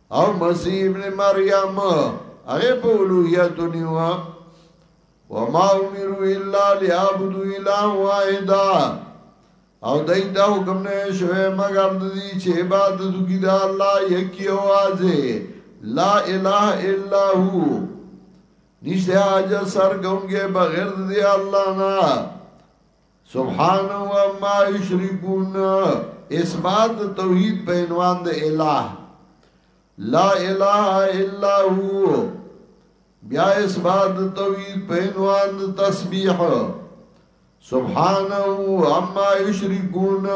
او مسیح ابن مریم هغه په اولوهیت نیو وما امروا الا ليعبدوا اله واحدا او دای دا حکم نه شوه مگر د دې چې عبادت کی دا الله یکی आवाज لا اله الا هو نشته اجر سر ګونګه بغیر د الله نه سبحان و ما یشرکون اثبات توحید په عنوان د الہ لا الہ الا هو بیا اثبات توحید په عنوان د تسبیح سبحان و ما یشرکون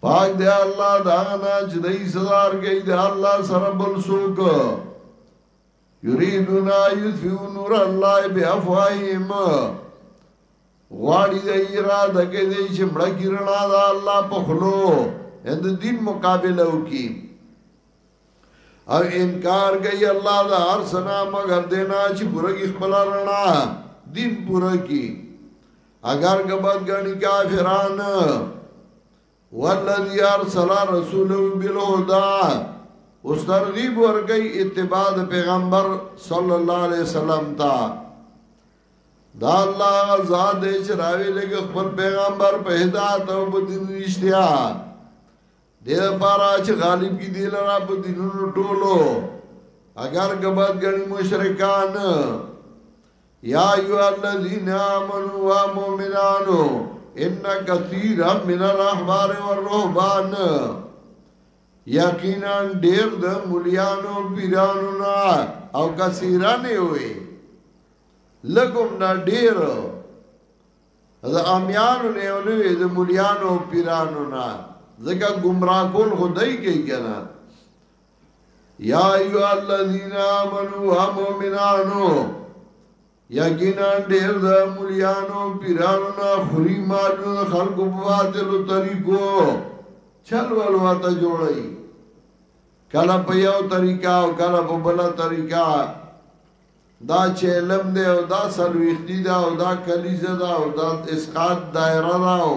پاک دی الله دا نه چې دای سزار گئی دی الله سره بل سوک یریدون یذفو نور الله بافواهیم غواړي د اراده کې دې چې مړه کیرنا دا الله په خلو اند دین مقابله وکي او انکار کوي الله دا هر سنا مگر دینا چې پوره کې خپل رڼا دین پوره کې اگر کبد غنی کافرانه والذي ارسل رسوله بالهدى اوس ترغیب ورګي اتباع د پیغمبر صلی الله علیه وسلم تا دا الله زاد چې راوي لګ خپل پیغمبر په هدایت او په دین رښتیا دې لپاره چې غالب کی دی لرا په دینونو ټولو اگر ګبد غنی مشرکان یا ایها الذین آمنوا مؤمنانو ان کثیرا من الاحبار والرهبان یقینا ډیر د مليانو پیرانو نه او کثیرا نه وي لګوم نه ډیر د امیانو نه ولوي د مليانو پیرانو نه ځکه گمراه کول خدای کوي کنه یا ایو الذین آمنوا مؤمنانو یقینا ډیر د مليانو پیرانو نه خوري مالو خلقو په باطلو طریقو چل ول ورته جوړي کله په یو طریقه او کله په بل طریقه دا چې علم دی او دا سلوختی دا او دا کلیزه دا او دا اسقاط دایره دا او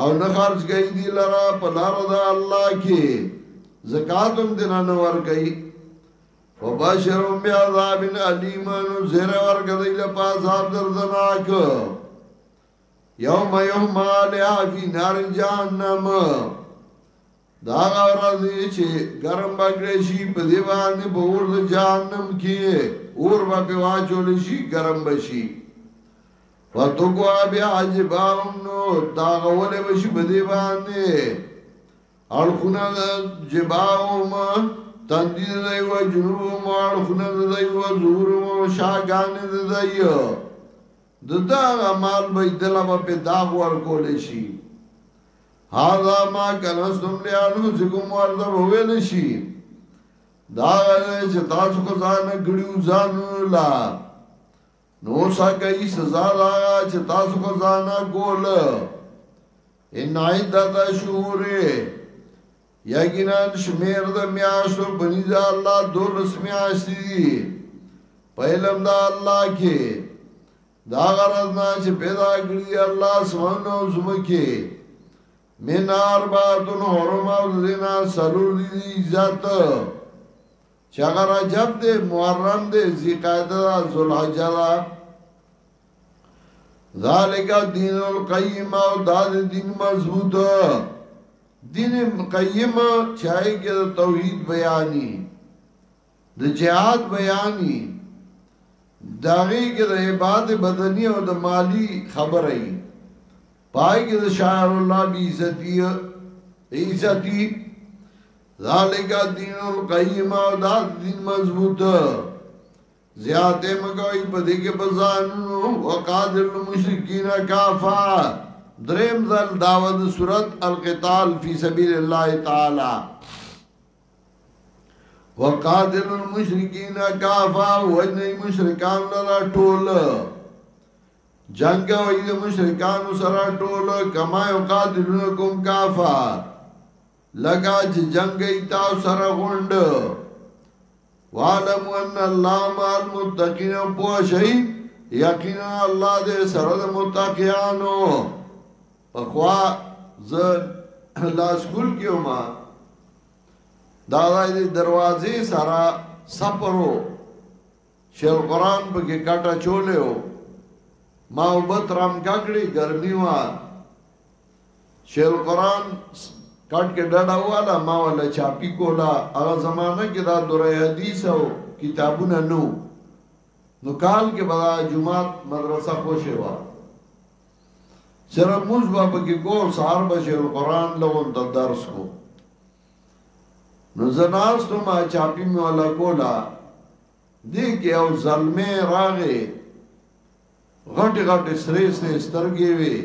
او نه خرج کوي دی لرا په لار د الله کې زکات هم دنا نه ور کوي وبشرهم بعذاب الیم نو زیر ور کوي له عذاب دردناک یوم یوم علی فی نار جهنم دا هغه ورځ دی چې ګرم به کړی شي په دې باندې په اور د جهنم کې اور به پې واچول شي ګرم به شي فتقوا بیا جباهم نو دا غولې به شي په دې باندې اړخونه د جباهم تندی د دی و جنوبهم اړخونه د دی و ظهورهم او شاګانې د دی د دا مال به دله به پې داغ ورکولی شي هذا ما کنستم لانفسکم ورته ویل شي دا غره چې تاسو کو ځان ګړیو ځان لا نو سکه ای سزا دا چې تاسو کو ځان ګول ان عیدت شهور یقینا شمیر د میاشتو بنی ځا الله دولس میاشتي په علم دا الله کې دا غرض نه چې پیدا کړی دی الله سبحانه او زمکه من اربعتن حرم او دینا سلور دی دی عزت چې هغه رجب دی محرم دی ذیقاعده دا ذوالحجه دا ذالک دین القیم او دا دین مضبوط دین قیم چاہے کہ توحید بیانی د جهاد بیانی داغی کې د عباد بدنی او د مالی خبره ای پای کې د شاعر الله بی عزتی عزتی ذالک دین القیم او دا دین مضبوط زیاد مګوي په دې کې بزان وقادر المشرکین کافا دریم ځل داوود صورت القتال فی سبیل الله تعالی وقاتل المشرکین کافا وجنی مشرکان لرا ټول جنگ وی د مشرکان سره ټول کما یقاتلونکم کافا لگا چې جنگی تاسو سره غوند وعلم ان الله مع المتقین پوشی یقینا الله دې سره د متقینانو پخوا زه لا سکول کې وم دا د دروازې سره سپرو شیل قران په کې کټه چولې و ما وبت رام کاکړي ګرمي وا شیل قران کټ کې ډډه واله ما ولا چاپی کولا هغه زمانہ کې دا دوره حدیث او کتابونه نو نو کال کې بدا جمعه مدرسه خوشې وا سره موږ به پکې کو سهار به شیخ القرآن لغون ته درس کو نو زناستو ما چاپی مې ولا کولا دې کې او زلمه راغې غټ غټ سرې سرې سترګې وي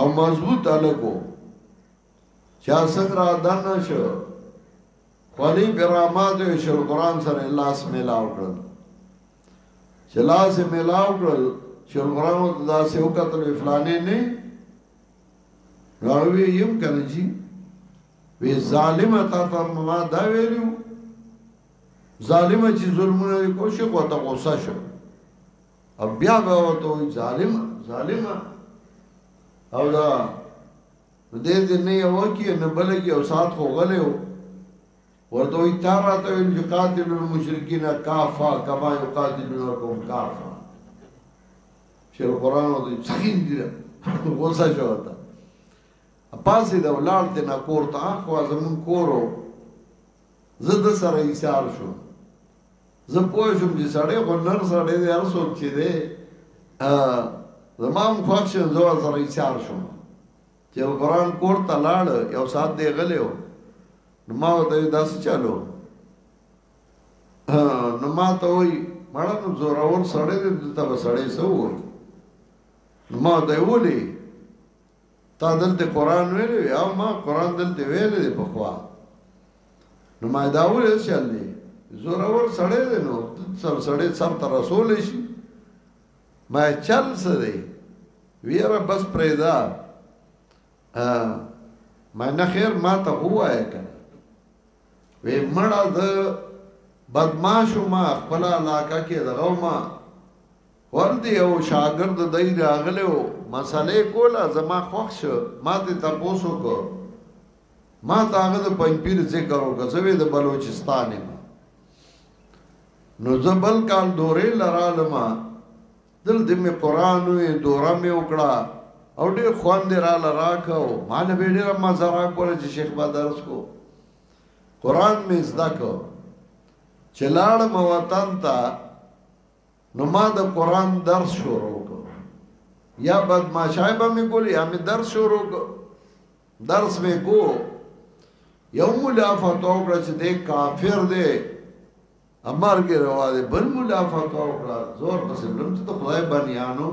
او مضبوط الګو چا څنګه را دان شو خولي کرامات او شل قران سره لاس ملاو کړل چې لاس ملاو کړل شل قران ته دا سه وکتل فلانه نه راوي يم کنه جی وی ظالم تا ته ما دا ویلو ظالم چې ظلمونه کوشي کو ته غوسه شو او بیا به وته ظالم ظالم او دا نو دې دې نه یو کې نه بل کې او سات خو غلې و ورته وي تار راته ویل چې قاتل المشرکین کافا کما یقاتلونکم کافا چې قرآن او دې څخین دي غوسه شو تا پاسې دا ولار ته نه کور ته خو زمون کورو زه د سره ایثار شوم زه پوه شوم چې سړی خو نر سړی دی هر څوک چې دی زما هم خوښ شو زه ورسره ایثار شوم چې قرآن کور ته لاړ یو ساعت دی غلی و نو ما ورته وویل دا څه چلو نو ما ته وایي مړه نو زورور سړی دی دلته به سړی څه ووایي نو ما ورته ویلي تا دلته قران ویلی وی او ما قران دلته ویلی دی په خوا نو ما دا ولې چل دی زور اور سړې دی نو سر سړې سر ته رسول شي ما چل څه دی ویره بس پرېدا ما نه خیر ما ته هواې کړ وې مړه د بدمعشو ما خپل علاقه کې دغه ما ورته یو شاګرد د دای راغلی و مسلې کوله زما خوښ شو ما ته تاسو کو ما ته هغه د پنځپیر ذکر وکړ زه د بلوچستان یم نو زبل کال دورې لرالم دل دې مې قران وې دوره مې وکړه او ډېر خوان دې را لراکاو ما نه به ډېر ما زرا کول چې شیخ با درس کو قران مې زده کو چلاړ موطن ته نو ما د قران درس شروع کو یا بدمعشای به مې کول یا مې درس شروع کو درس مې کو یو مولا فتوا کړ چې دې کافر دې امر کې روا دې بل مولا فتوا کړ زور پسې لم چې ته خدای بنیانو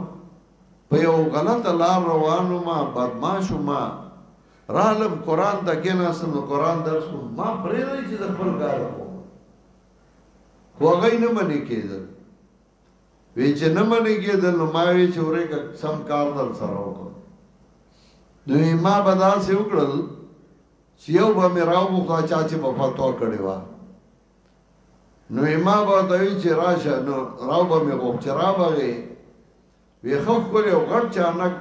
په یو غلط لار روانو ما بدمعشو ما رالم قران ته کې ناسم قران درس ما پرې نه چې خپل کار وکړ خو هغه یې نه منې کېدل وی چې نه منې کېدل نو ما وی چې ورې سم کار در سره وکړ نو ما به داسې وکړل چې یو به مې راوغوښته چا چې به فتوا کړې وه نو ما به ته وی چې راشه نو راو به مې غوښت چې را به وی وی خف کولې او غټ چانک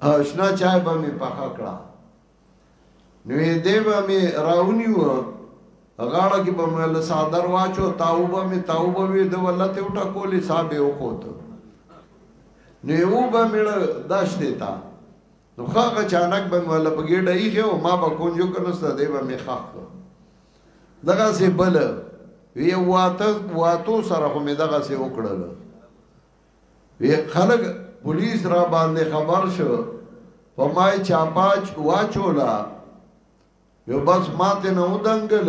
اشنا چای به مې پخه کړه نوې دې به مې راونی و غاړه کې به مې له صادر واچو تاوبه مې تاوبه وی د ولته وټه کولې صاحب یو کوت نوې و به مې داشته تا نو خاغه چانک به مې له بګې ډای خو ما به کونجو کنه ست دې به مې خاخ دغه سي بل وی واته واتو سره هم دغه سي وکړل وی خلک پولیس را باندې خبر شو په مای چاپاچ واچولا یو بس ماته نه ودنګل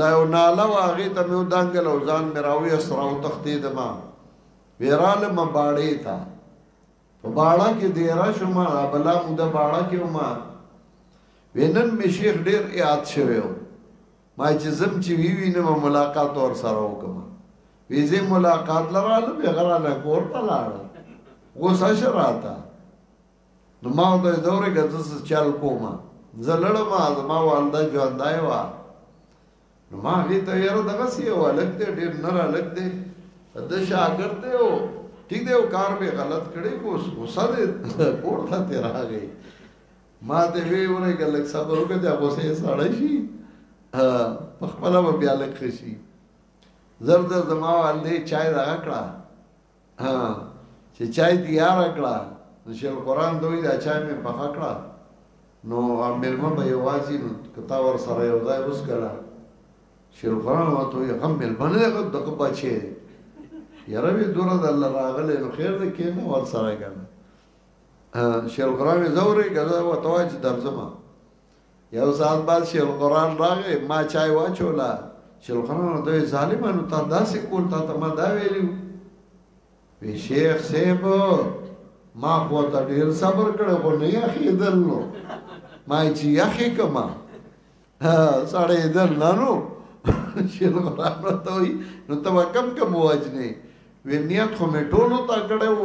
لا یو ناله واغې ته مې ودنګل او ځان مې راوي اسراو تختې دما ویراله ما باړې تا په باړه کې دیرا شوم بلا موده باړه کې ما وینن می شیخ ډیر یاد شویو ما چې زم چې وی وینم ملاقات اور سره وکم وی زه ملاقات لراله به غرانه کور ته لاړ غوسه شراتا نو ما ته دوره غزس چل کوما زلړم از ما والدا ژوندای وا نو ما هغه ته یره دغه سی ولک دې ډیر نه را لګ دې د شاګرد دی او ټیک دی او کار به غلط کړي کو غوسه دې کور ته راغی ما ته وی وره ګلک صبر وکړه چې هغه سه ساړی شي په خپل به بیا لک شي زرد زما والدې چای راکړه ها چې چای تیار کړه نو شیخ قرآن دوی دا چای مې پخ کړه نو مېلمه به یوازې نو کتا ور سره یو ځای اوس کړه شیخ قرآن وته یې هم مېلمه نه غو دغه بچي یاره به دونه د الله راغله نو خیر دې کینه ور سره کړه شیخ قران زورې ګزا وته وای چې درځم یو سال بعد شیخ قران راغې ما چای واچولا شیخ قران ته ظالمانو تا داسې کول تا ته ما دا ویلو وی شیخ صاحب ما خو ته ډیر صبر کړو خو نه یې خېدل نو ما چې یې کما سړی در نه نو شیخ القرآن ورته وایي نو ته به کم کم ووجنې وی نیت خو مې ټولو ته کړی و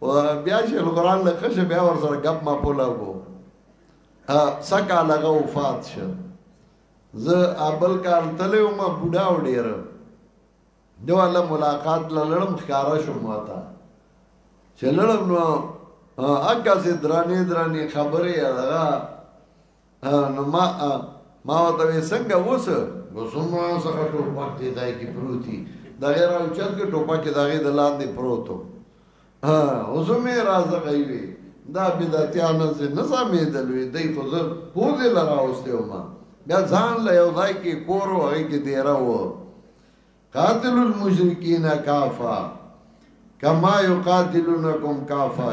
او بیا شیخ القرآن له کښې بیا ور سره ګپ ما پولا کو څه کال هغه وفات شو زه ابل کال تللی وم بوډا و ډېر نو هله ملاقات له لړم ښکاره شوم ورته چې لړم نو هغسې درانې درانې خبرې هغه نو ما ما ته وې څنګه اوس نو څومره سره ټوپک دی دای کی پروتي دا غیر او چت کې ټوپک دا غي د لاندې پروتو ها اوس مې راځه غوي دا بدعتيان زه نه سمې دلوي دای خو زه هو دې لرا اوسته ما بیا ځان له یو ځای کې کور او هغه کې دیره و قاتل المشرکین کافا کما یقاتلونکم کافا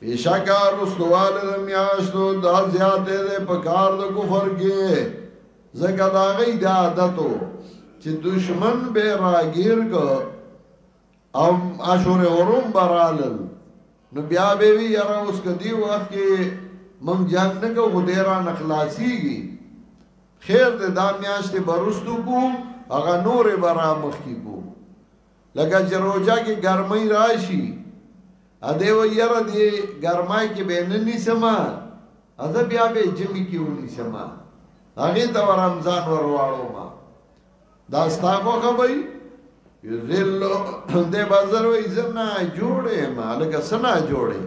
بېشکه رستوالی د میاشتو دا زیاتی دی په کار د کفر کې ځکه د هغوی دا عادت و چې دښمن به یې راګیر کړ او اشهر حرم به رالل نو بیا به وي یاره اوس که دې وخت کې موږ جنګ نه کوو خو دی رانه خلاصېږي خیر دی دا میاشتې به رستو کو هغه نورې به رامخکې کو لکه چې روژه کې ګرمۍ راشي ا دې و یره دې ګرمای کې به نه نیسم ا زه بیا به جمی کې ونیسم هغه ته رمضان ورواړو ما دا ستاګو خبري یذلو دې بازار وې زنا جوړې ما لکه سنا جوړې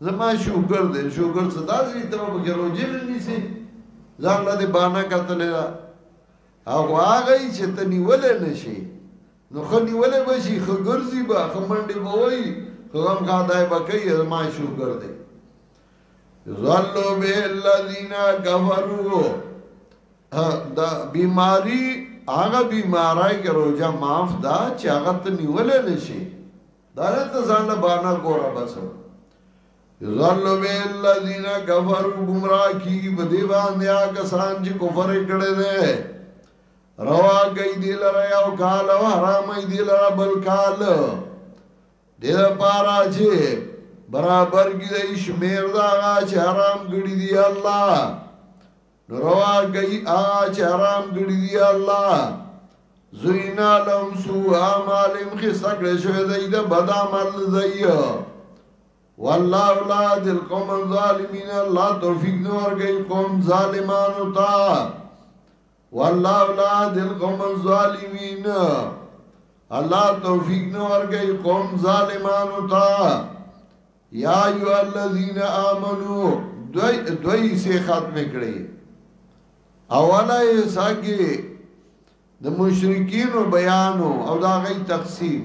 زما شوګر دې شوګر صدا دې ته په کې روزي نه نیسي ځان له دې باندې کتلې هغه هغه چې ته نیولې نشي نو ښه نیولی به شي ښه ګرځي به ښه منډې به وایي ښه غمخادای به کوي زما شوګر دی ظلو به الذین کفروا دا بیماری هغه بیماری کې روزه معاف ده چې هغه ته نیولې نشي دا نه ته ځان له باندې ګوره بس ظلو به الذین کفروا گمراه کی بده باندې هغه سان چې کفر کړي دي روا گئی دی لرا یو کال او حرامی دی لرا بل کال دی دا پارا چه برابر گی دی شمیر دا آغا چه حرام گڑی دی اللہ روا گئی آغا چه حرام گڑی دی اللہ زوینا لهم سو آمالیم خستا کرشوی دی دا بدا مل دی والله لا دل قوم الظالمین اللہ توفیق نور گئی قوم ظالمانو تا والله لا دل قوم الظالمین الله توفیق نو ورګی قوم ظالمانو تا یا ایو الذین آمنو دوی دوی سے ختم کړي اوله ساګي د مشرکین بیانو او دا غي تقسیم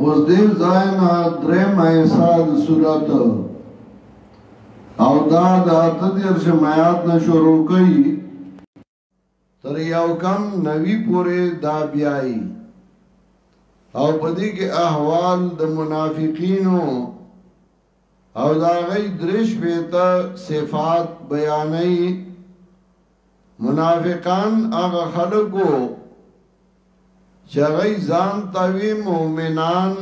اوس دې ځای نه درې مې ساد صورت او دا د اته دیر شمایات نه شروع کړي تر یو کم نوی پورې دا بیایي او پدې کې احوال د منافقینو او د هغه درې شپېته صفات بیانوي منافقان هغه خلک وو چې هغه ځان ته وی مؤمنان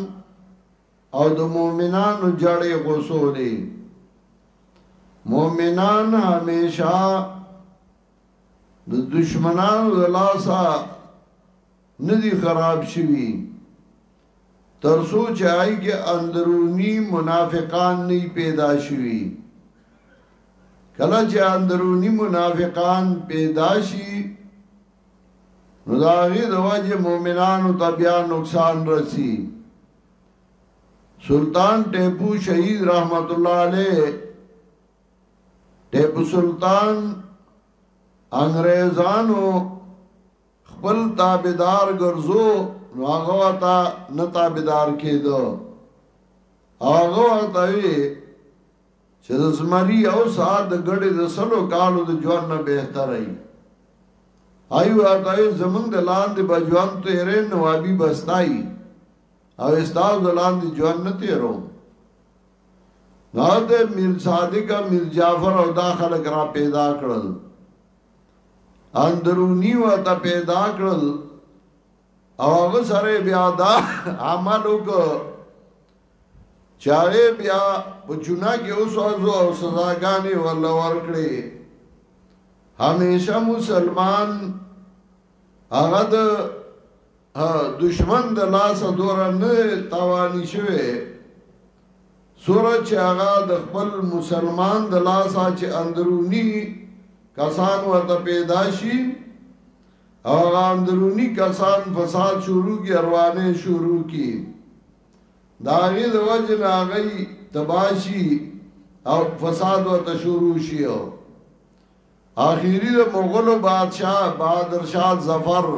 او د مؤمنانو جړې غوسولې مؤمنان همیشه د دشمنانو د لاسه ندی خراب شوی تر سو چای کې اندرونی منافقان نه پیدا شوی کله چې اندرونی منافقان پیدا شي نو دا غي د وجه مؤمنانو ته بیا نقصان رسی سلطان ټیپو شهید رحمت الله علیه ټیپو سلطان انګريزانو خپل تابعدار ګرځو نو هغه وتا نه تابعدار کېدو هغه وتا وی چې زمری او سات د ګړې د سلو کالو د ژوند نه بهتر ای آی وتا وی زمونږ د لاندې بجوان تیرې نو ابي بستای او استاو د لاندې ژوند نه تیرو نو د میر صادق میر جعفر او دا خلک را پیدا کړل اندرونی ورته پیدا کړل او هغه سره بیا دا عمل وکړ چاره بیا په جنا کې اوس ازو او سزاګانې ورل ورکړي همیشه مسلمان هغه د دشمن د لاسه دوره نه تاوانی شوه سوره چې هغه د خپل مسلمان د لاسه چې اندرونی کسان ورته پیدا شي او هغه اندرونی کسان فساد شروع کی اروانه شروع کی داغی د وجه ناغی تباشی او فساد ورته شروع شي اخیری د مغلو بادشاہ بہادر شاہ ظفر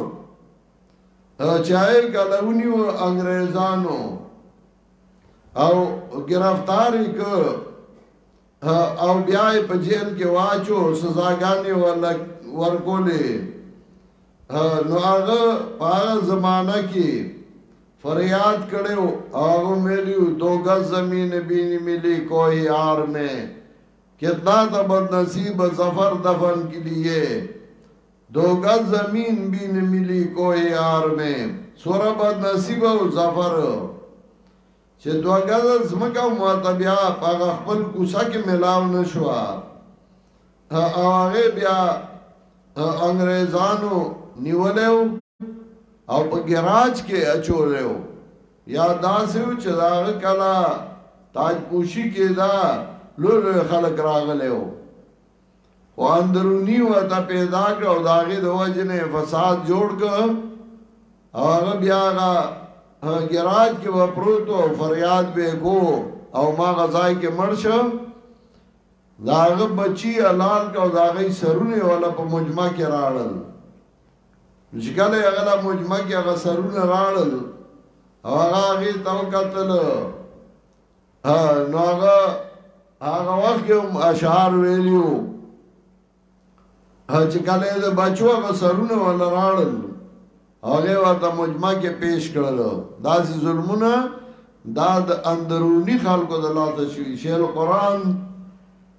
چای کلونی و انګريزانو او گرفتاری ک او بیا په جیل کې واچو سزاګانې ولا ورکولې نو هغه په زمانہ کې فریاد کړو هغه ویلو دوګه زمين بین ملي کوئی یار مې کتنا ته بدنصیب ظفر دفن کی لیه دو گز زمین بین ملی کوه یار می سورا بدنصیب او ظفر چې دو گز زمکه مو ته بیا په خپل کوڅه کې ملاو نشو هغه بیا انګريزانو نیولیو او په ګراج کې اچولې و یا داسې و چې دا کلا تاج پوشي کې دا لوی لوی خلک راغلي و خو اندرونی ورته پیدا کړ او د هغې د وجې نه فساد جوړ کړ او هغه بیا هغه ګراج کې به پروت او فریاد به کو او ما غذای کې مړ شو دا هغه بچی حلال کړ او د هغې سرونه یې وله په مجمع کې راړل نو چې کله یې هغه له مجمع کې هغه سرونه راړل او هغه هغې ته وکتل نو هغه هغه وخت کې هم اشعار ویلي وو چې کله یې د بچو هغه سرونه وله راړل هغه ورته مجمع کې پیش کړل داسې ظلمونه دا د اندرونی خلکو د لاته شوي شیل قرآن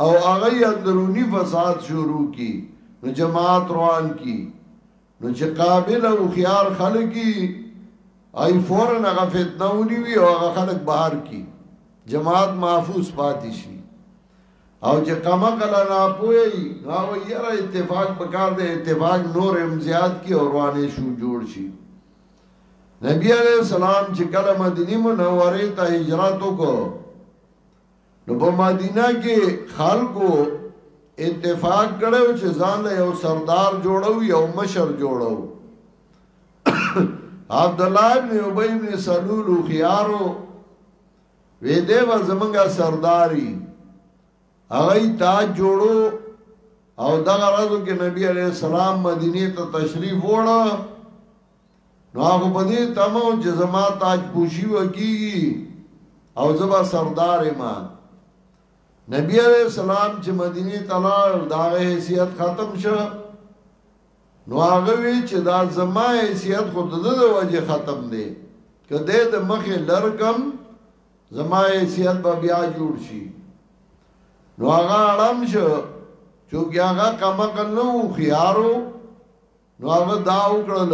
او هغه اندرونی فساد شروع کی نو جماعت روان کی نو چې قابل او خيار خلګي ای فورن هغه فتنه ونی وی او هغه خلک بهر کی جماعت محفوظ پاتې شي او چې کما کلا نه پوي نو یره اتفاق پکار دی اتفاق نور هم زیات کی او روانه شو جوړ شي نبی علیہ السلام چې کله مدینه منوره ته هجرت وکړ نو په مدینه کې خلکو اتفاق کړو چې ځان له یو سردار جوړو یو مشر جوړو عبد الله ابن ابي ابن سلول خيارو وې دې و زمونږه سرداري هغه تاج جوړو او دغه راځو کې نبی عليه السلام مدینه ته تشریف وړو نو هغه په دې تمه و چې زما تاج پوشي وکیږي او زما سردار ما نبی علیہ السلام چې مدینه ته لاړ دا حیثیت ختم شو نو هغه وی چې دا زما حیثیت خود د دې وجه ختم دی کله د مخې لرګم زما حیثیت به بیا جوړ شي نو هغه اړم شو چې هغه کمکل نو خيارو نو هغه دا وکړل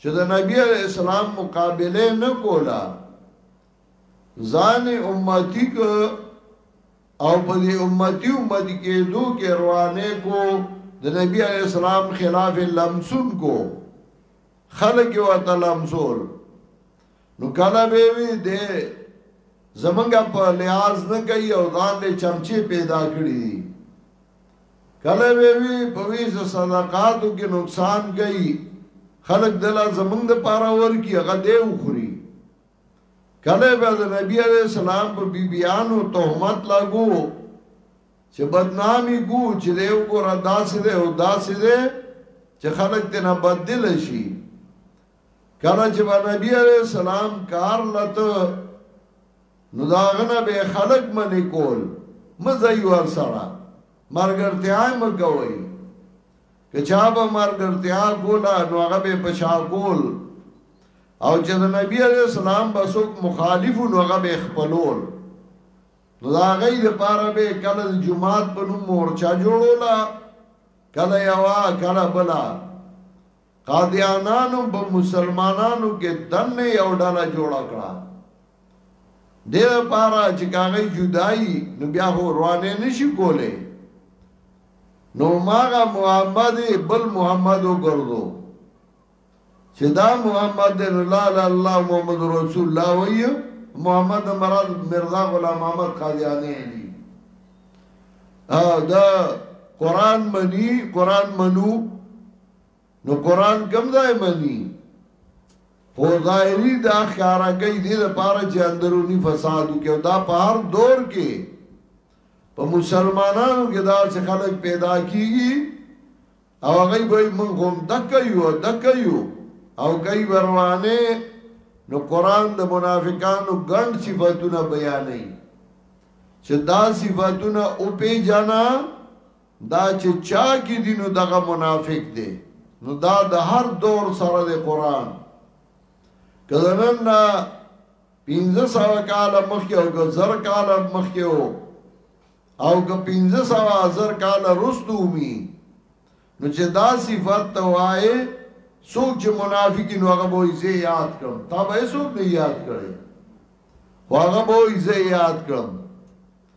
چې د نبی علی اسلام مقابله نه کولا ځان امتی کو او په دې امتی امتی کې دوه کې روانه کو د نبی علی اسلام خلاف لمسون کو خلک یو تلمسول نو کله به وی دې زمنګ په لحاظ نه کوي او ځان له چمچي پیدا کړی کله وی وی په ویز صدقاتو کې نقصان کوي خلق دلا زمنګ د پاره ورکی هغه دی وخوري کله به د نبی علی السلام په بیبیانو تهمت لاګو چې بدنامي ګو چې دی وګوره داسې دی او داسې دی چې خلق دې نه بدل شي کله چې به نبی علیہ السلام کار لته نو داغنه به خلق منی کول مزای ور سره مرګرتیا مګوي کچا به مرګرتیا کولا نو هغه به پشا کول او چې د نبی علیہ السلام بسوک مخالفو نو هغه به خپلول نو دا غي د پاره به کله جمعات په نوم مورچا جوړولا کله یوا کله بلا قادیانانو په مسلمانانو کې دنه یو ډله جوړ کړه د لپاره چې کاغی جدائی نو بیا هو روانه نشي کوله نو ماغه محمد بل محمد وګرځو چې دا محمد لا لا الله محمد رسول الله وی محمد مراد مرزا غلام محمد قادیانی دی او دا قران منی قران منو نو قران کوم ځای مني خو ظاهري دا ښکارا کوي دې لپاره چې اندرونی فساد وکړي دا په هر دور کې په مسلمانانو کې دا چې خلک پیدا کیږي او هغه به موږ هم دکې یو دکې یو او کوي وروانه نو قران د منافقانو ګڼ صفاتونه بیانوي چې دا صفاتونه او پیجانا دا چې چا کې دي نو دغه منافق دی نو دا د هر دور سره د قران کله نن نه پینځه سوه کاله مخکې او که زر کاله مخکې و او که پینځه سوه زر کاله رستو ومي نو چې دا صفت ته وایې څوک چې منافقي نو هغه به یې یاد کړم تا به یې څوک نه یاد کړي خو هغه به یې یاد کړم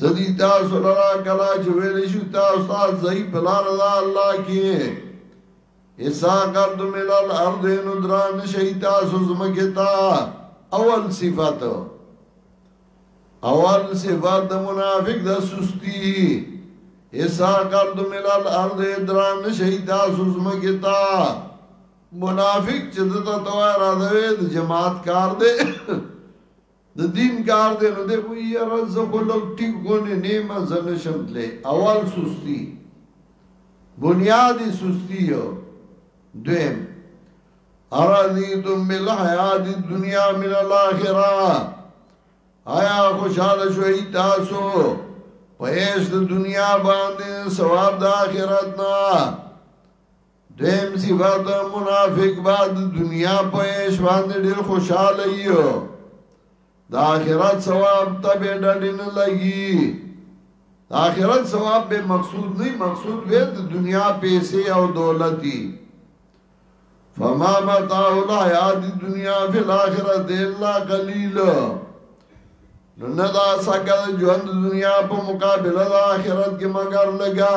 سدی تاسو لرا کلا چې ویل شو تاسو تاسو ځای په لار د الله کې ایسا قرد ملال ارد نو دران شي تاسو زمکه تا اول صفات اول صفات د منافق د سستی ایسا قرد ملال ارد دران شي تاسو زمکه تا منافق چې د توای را دوي د جماعت کار دی د دین کار دی نو دی خو یاره زه خو لږ ټیک غونې نیمه زه نشم تللی اول سستی بنیادی سستی یو دویم ارادیتم بالحیات الدنیا من الاخره آیا خوشاله شوئ تاسو پېښ د دنیا باندې ثواب د آخرت نه دویم صفت منافق بعد دنیا په عیش باندې ډیر خوشاله یو د آخرت ثواب ته به ډډې نه لګي د آخرت ثواب به مقصود نه مقصود به د دنیا پیسې او دولتي فما متاع الحیات دنیا فی الاخرت الا قلیل نو نه دا سکه ژوند دنیا په مقابله د آخرت کې مگر لګا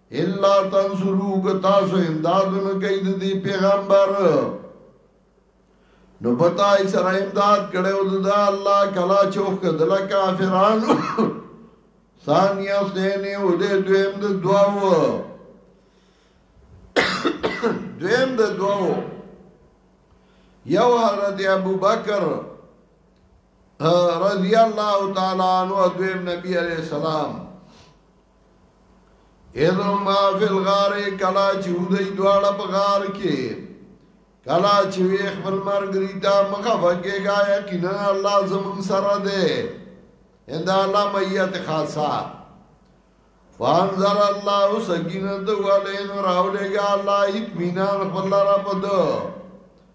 الا تنصرو که تاسو امدادو نکی دا دی پیغمبر نو بتای سر امداد کڑیو دا دا اللہ کلا چوخ کدلا کافرانو ثانی اصنینی او دے دویم دا دواو دویم دا دواو یو حضرت ابو بکر رضی اللہ تعالی عنہ دویم نبی علیہ السلام اذا ما فی الغار کلا چې ودی دواړه په غار کې کلا چې وی خپل مرګری دا مخه وګیږي یقینا الله زمون سره ده ان الله میت خاصه فانزل الله سکینته علیه راولېګا الله اطمینان خپل را پد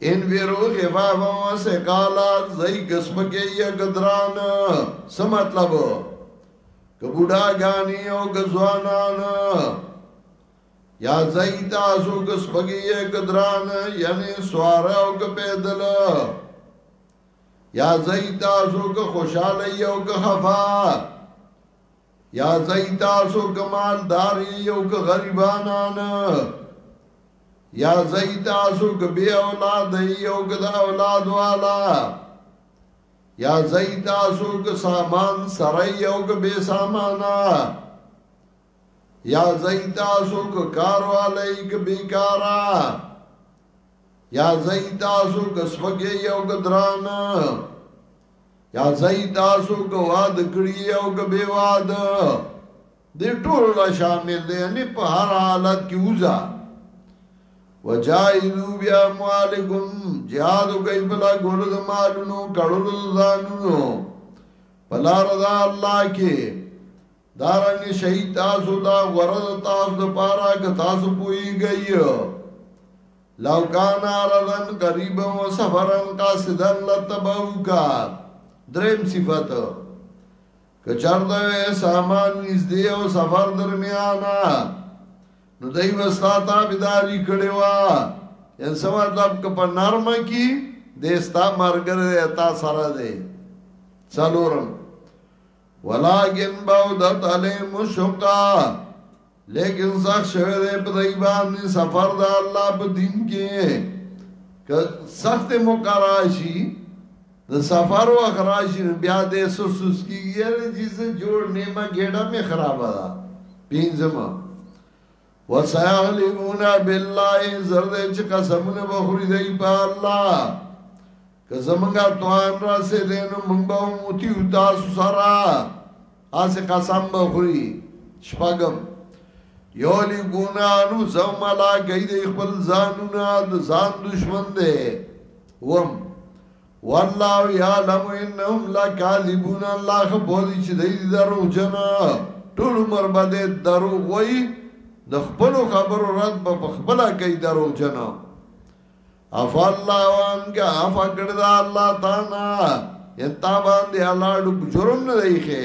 انویرو خفاف و سکالا زی قسم کے یا گدران سا مطلب که بودا گانی او گزوانان یا زی تاسو قسم کے یا گدران یعنی سوارا او که پیدل یا زی تاسو که خوشحالی او که خفاف یا زئی تاسو کمال دار یو که غریبانان یا زئی تاسو که بی اولاد یو که دا اولاد والا یا زئی تاسو که سامان سره یو که بی سامانا یا زئی تاسو که کار والا یو که بیکارا یا زئی تاسو کسبګي یو ګدران یا زئی تاسو کواد کړی یو کبه واد دې ټول لا شامل دي نه په هر حالت کې وځه وجاهدوا باموالکم جهاد کوي بلا ګول د مالونو کړو ځانونو بلا رضا الله کې دارنګه شهید تاسو دا غرض تاسو د پارا که تاسو پوئی گئی لو کان آردن قریبا و سفرن قاسدن لطبعو کا درم صفت کچر دوے سامان نزدی و سفر درمیانا نو دای وستا تا بداری کړي وا ان سو مطلب ک په نرم کی دستا مرګره تا سره دی څلورم ولیکن باودت علیم شقا لیکن سخت شوه دې په دای باندې سفر د الله په دین کې که سخت مقراشی د سفر او خراشی بیا دې سوسوس کیږي چې جوړ نیمه ګډه می خرابه ده پینځمه وسيحلفون بالله زر دې چې قسمونه به خوري دی په الله که زمونږه توان را سي دې نو مونږ به موتی او تاسو سره اسه قسم به خوري شپږم یو لی ګونا نو زملا گئی دې خپل ځانونه د ځان دشمن دې وم والله یعلم انهم لکاذبون الله خپل چې دې درو جنا ټول عمر باندې درو وای د خپل خبرو رد په خپل کوي درو جنا اف الله وان کا اف کړه دا الله تعالی یتا باندې الله د جرم نه دیخه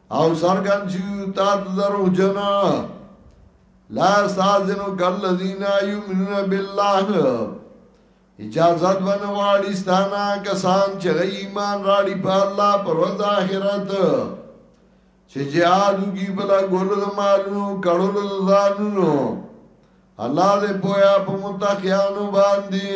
او سرګن چې تا درو جنا لا سازنو کل الذين يؤمنون بالله اجازت ونه واړی ستانا کسان چې ایمان راړي په الله پر ورځ آخرت چې جهاد کی بلا ګول د مالونو کړو د ځانونو الله دې پویا په متقینو باندې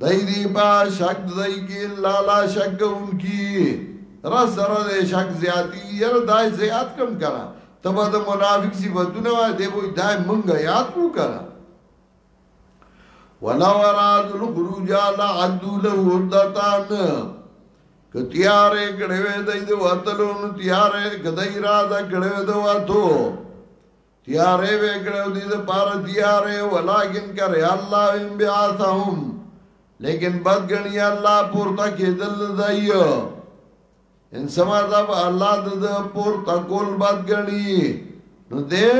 دای دی با شک دای کې لالا شک انکی را سره دې شک زیاتی یار دای زیات کم کرا تبا د منافق صفاتونه وای دی وای دای مونږ یاد کو کرا ولا وراد الخروج لا عدو له ودتان کتیارې کړه وې دای د وتلو نو تیارې کدی را دا کړه وې د واتو تیارې وکړو دې د پار تیارې ولیکن کرے الله ان بیاثهم لیکن بد غنی الله پورته کېدل دایو ان سما دا الله د پورته کول بد غنی نو دې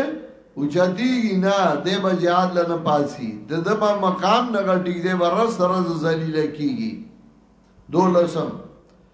اوچتی نه دې بجاد لنه پاسی د دبا مقام نه غټی دې ورس سره ذلیل کیږي دولسم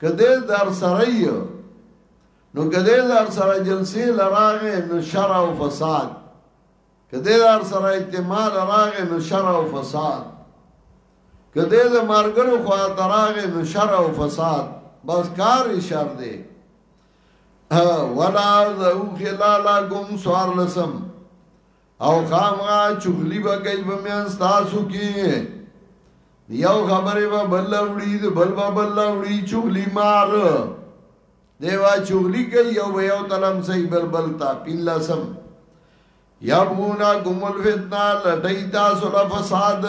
که دې در سره یې نو که دې در سره جلسې لراغې نو شر او فساد که دې در سره اجتماع لراغې نو شر او فساد که دې د مرګرو خوا تراغې نو شر او فساد بس کار یې شر دی ولا ذو خلالا گم سوار لسم او خامغا چغلی به کوي په میان تاسو کې یو خبره به بل وړي د بل به بل وړي چغلی مار دیوا چغلی کوي یو به یو تلم سي بل بل تا پیلا سم یبغونا گمل فتنا لټی تاسو لا فساد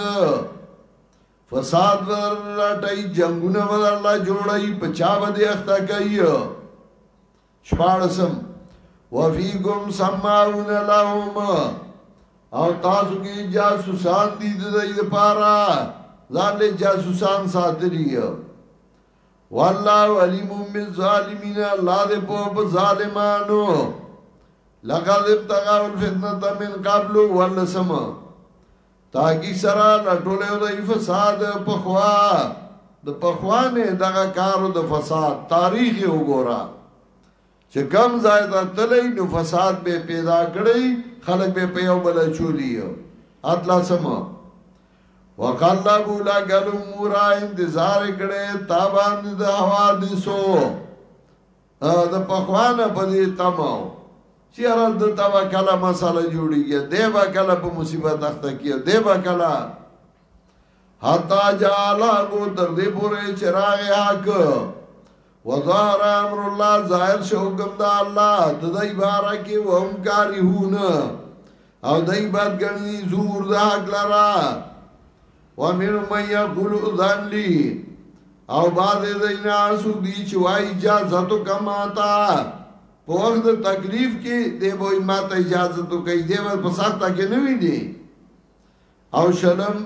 فساد ور لټی جنگونه ور الله جوړی پچا باندې اخته کوي شپاړسم وفیکم سماعون لهم او تاسو کې جاسوسان دي د دې لپاره ځان له جاسوسان ساتلی والله علیم بالظالمین الله دې په ظالمانو لقد ابتغوا الفتنه من قبل ولسما تاګی سره لټول یو د فساد پخوا د پخوا نه دغه کارو د فساد تاریخ وګوره چې کم ځای ته تللی نو فساد به پیدا کړی خلک به په یو بل چولی یو اتلا سم وقالا بولا ګلو مورا انتظار کړي تابان د حوادثو د پخوا نه په دې تمه و چې یاره دلته به کله مسله جوړېږي دی به کله په مصیبت اخته کېږي دی به کله حتی جاله کو تر دې پورې چې راغی حق وظهر امر الله ظاهر شو حکم د الله د دې باره کې وهم کارهونه او دای باد ګرځي زور د حق لرا ومن من یقول اذن لی او بعض دینا سو دی چې وای اجازه تو کما تا په وخت تکلیف کې دی وای ما ته اجازه تو کوي دی ور په سخت کې نه وی دی او شلم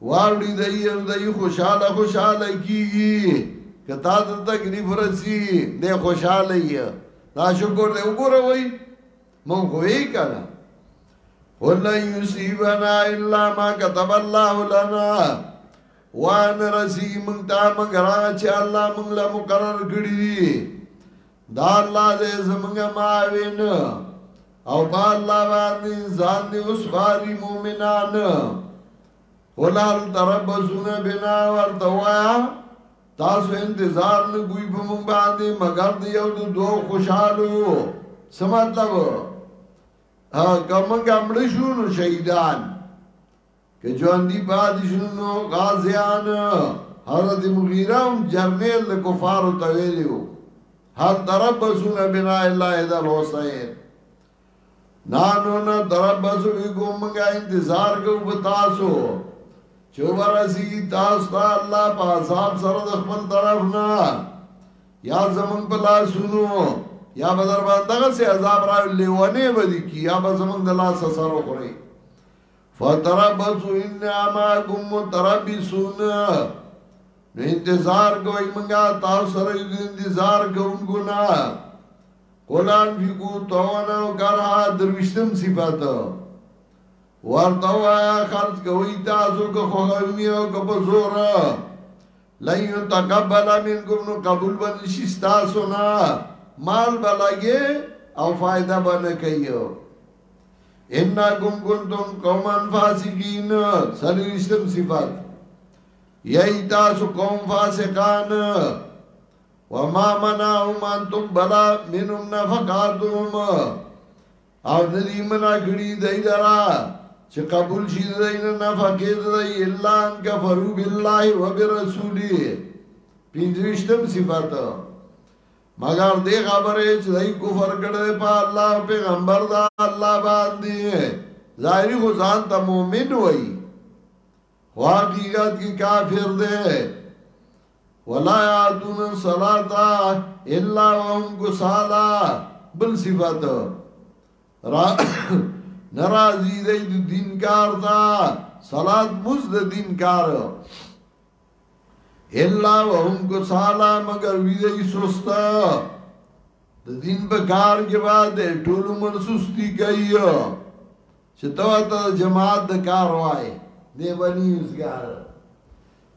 واوړي دی او دی خوشاله خوشاله کیږي که تا ته تکلیف رسی دی خوشاله یې دا شکر دی وګوره وای مونږ خو یې کړه ولا یصيبنا الا ما كتب الله لنا وان رسی مونږ ته مگر چې الله مونږ له مقرر کړی دا الله دې زمونږ معاون او با الله باندې ځان دې اوس باري مؤمنان ولال تربسونه بنا ورته وایا تاسو انتظار نه کوي په مونږ باندې مگر دې یو د دوه خوشاله څه مطلب ها کومه امړ شو نو شهیدان که جواندی پاتی شنو غازیان حضرت مغیره هم جرنیل ده کفارو تولیو هل تربسون بنا اللہ در حسین نانو نا تربسو بکم منگا انتظار کو بتاسو چو برسی تاستا اللہ پا عذاب سرد اخبر طرف نا یا زمن پلا سنو یا بدر باندغه سي عذاب را لیوانه بدی کی یا به زمنګ د لاس سره خوري فتربصوا انا معكم متربصون نو انتظار کوي منګه تاسو سره دې انتظار کوونکو نه قولان فیکو توانا و کرها دروشتم صفات ورته وایا خرج کوي تاسو که خوښوي او که په زور لن يتقبل منكم نو قبول باندې شي تاسو نه مال بلګي او فائدہ باندې کوي انکم کنتم قوما فاسقین سلوشتم صفات یی تاسو قوم فاسقان وما منعهم ان تقبلا منهم نفقاتهم او ندی منا کړی دای درا چې قبول شي دای نه نفقې دای الا ان کفروا بالله وبرسوله پینځشتم صفات مګر دې خبرې چې دای کفر کړي په الله او پیغمبر دا الله باندې ظاهري خو ځان ته مؤمن وای واقعیت کې کافر دی ولا یادون صلاتا الا وهم کسالا بل صفات را ناراضی دی دین کار دا صلات مز د دین کار الا وهم کسالا مگر وی دی سستا د دین په کار کې بعد ټول عمر سستی کوي چې تا ته جماعت د کار وای دی باندې وزګار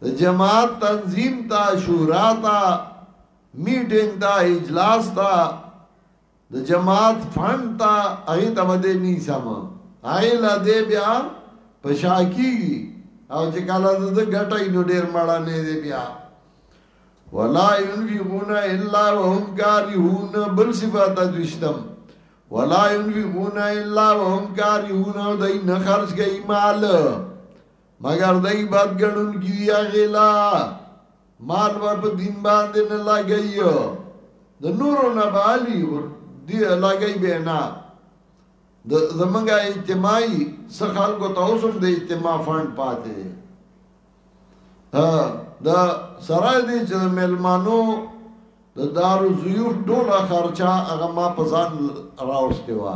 د جماعت تنظیم تا شورا تا میټینګ تا اجلاس تا د جماعت فند تا هغه ته بده نه سم هغه لا دې بیا پشاکی او چې کله د ګټای نو ډیر مړه نه دی بیا ولا ينفقون الا وهم كارهون بل صفات دوشتم ولا ينفقون الا وهم كارهون او دای نه خرج گئی مال مگر دای بد ګڼون کی دی غلا مال ور په دین باندې نه لګایو د نورو نه بالی دی لګای به نه د زمنګا اجتماعي سخال کو توسم د اجتماع فند پاتې دا سره دې چې ملمانو د دارو زیوف ټوله خرچه هغه ما په ځان راوستي وا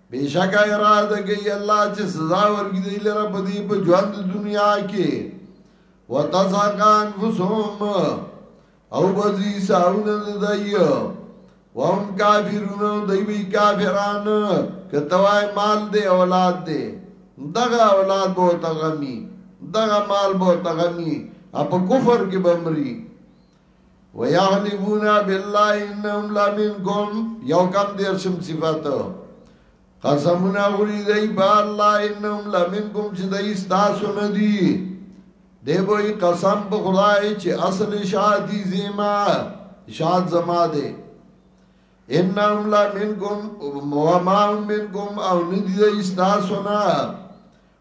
بیشک اراده کوي الله چې سزا ورکړي دی لره په دې په ژوند دنیا کې وتزاقان فسوم او بزی ساون دای وهم کافرون دای بی کافران کتوای مال دی اولاد دی دغه اولاد بو تغمی دغه مال بو تغمی اپ کفر کې بمری ويحلفون بالله انهم لمنكم یو کم دیر شم صفات قسمنا غری دی با الله انهم لمنكم چې دای تاسو نه دی دی وای قسم په خدای چې اصل شادي زما شاد زما دی انهم لمنكم وما منكم او ندی دی تاسو نه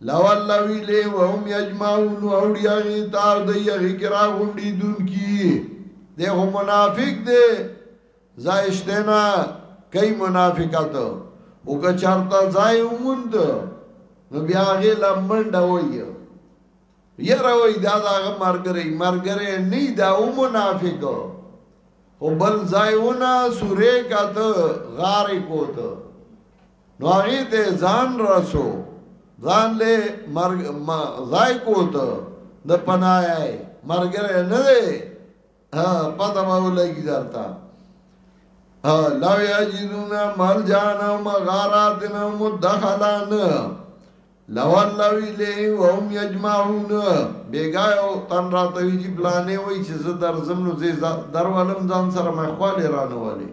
لو الله وی له وهم یجمعون اوړي هغه تار د یغه کرا غونډي دن کی ده هم منافق ده زایشتنا کای منافقت او که چرتا زای ومند نو بیا هغه لمنډ وای یره وای دا هغه مرګره مرګره نه دا او منافق او بل زایونه سورې کاته غارې کوته نو هغه ته ځان رسو ځان له مرګ ما ځای کوت د پناي مرګ نه دی ها پته ما ولګی درتا لو یجدون مل جان او مغارات نو مدخلان لو الله ویلی و هم یجمعون بیگا او تن راتوی جی پلانه وی چه زه در زمنو زی در ولم ځان سره مخوالی رانوالی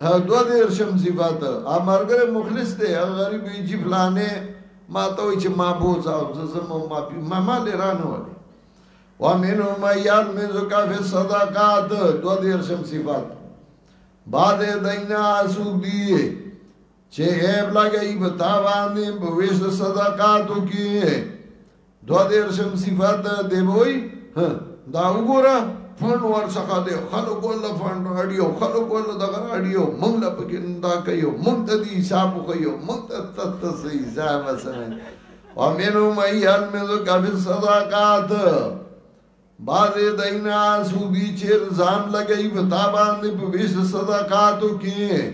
دوه دیرشم صفت ا مرګره مخلص دی هغه غریب وی چې فلانه ما ته وی چې ما بوزا او زم ما پی ما ما لرانه ولی ومنو ما یال می زکا فی صدقات دوه دیرشم صفت بعد دینا اسوک دی چې ایب لګی بتا باندې بویش صدقاتو کې دو دیرشم صفات دی بوئی دا وګوره فند ورڅخه دی خلق ولا فند راړي او خلق ولا دغه راړي او موږ لا پکې دا کوي موږ ته دي حساب کوي موږ ته تاسو سي حساب وسره او مینو مې یاد مې زو کافي صداقات بازه دینا سو بي چیر ځان لګي په تا باندې په ویش صداقاتو کې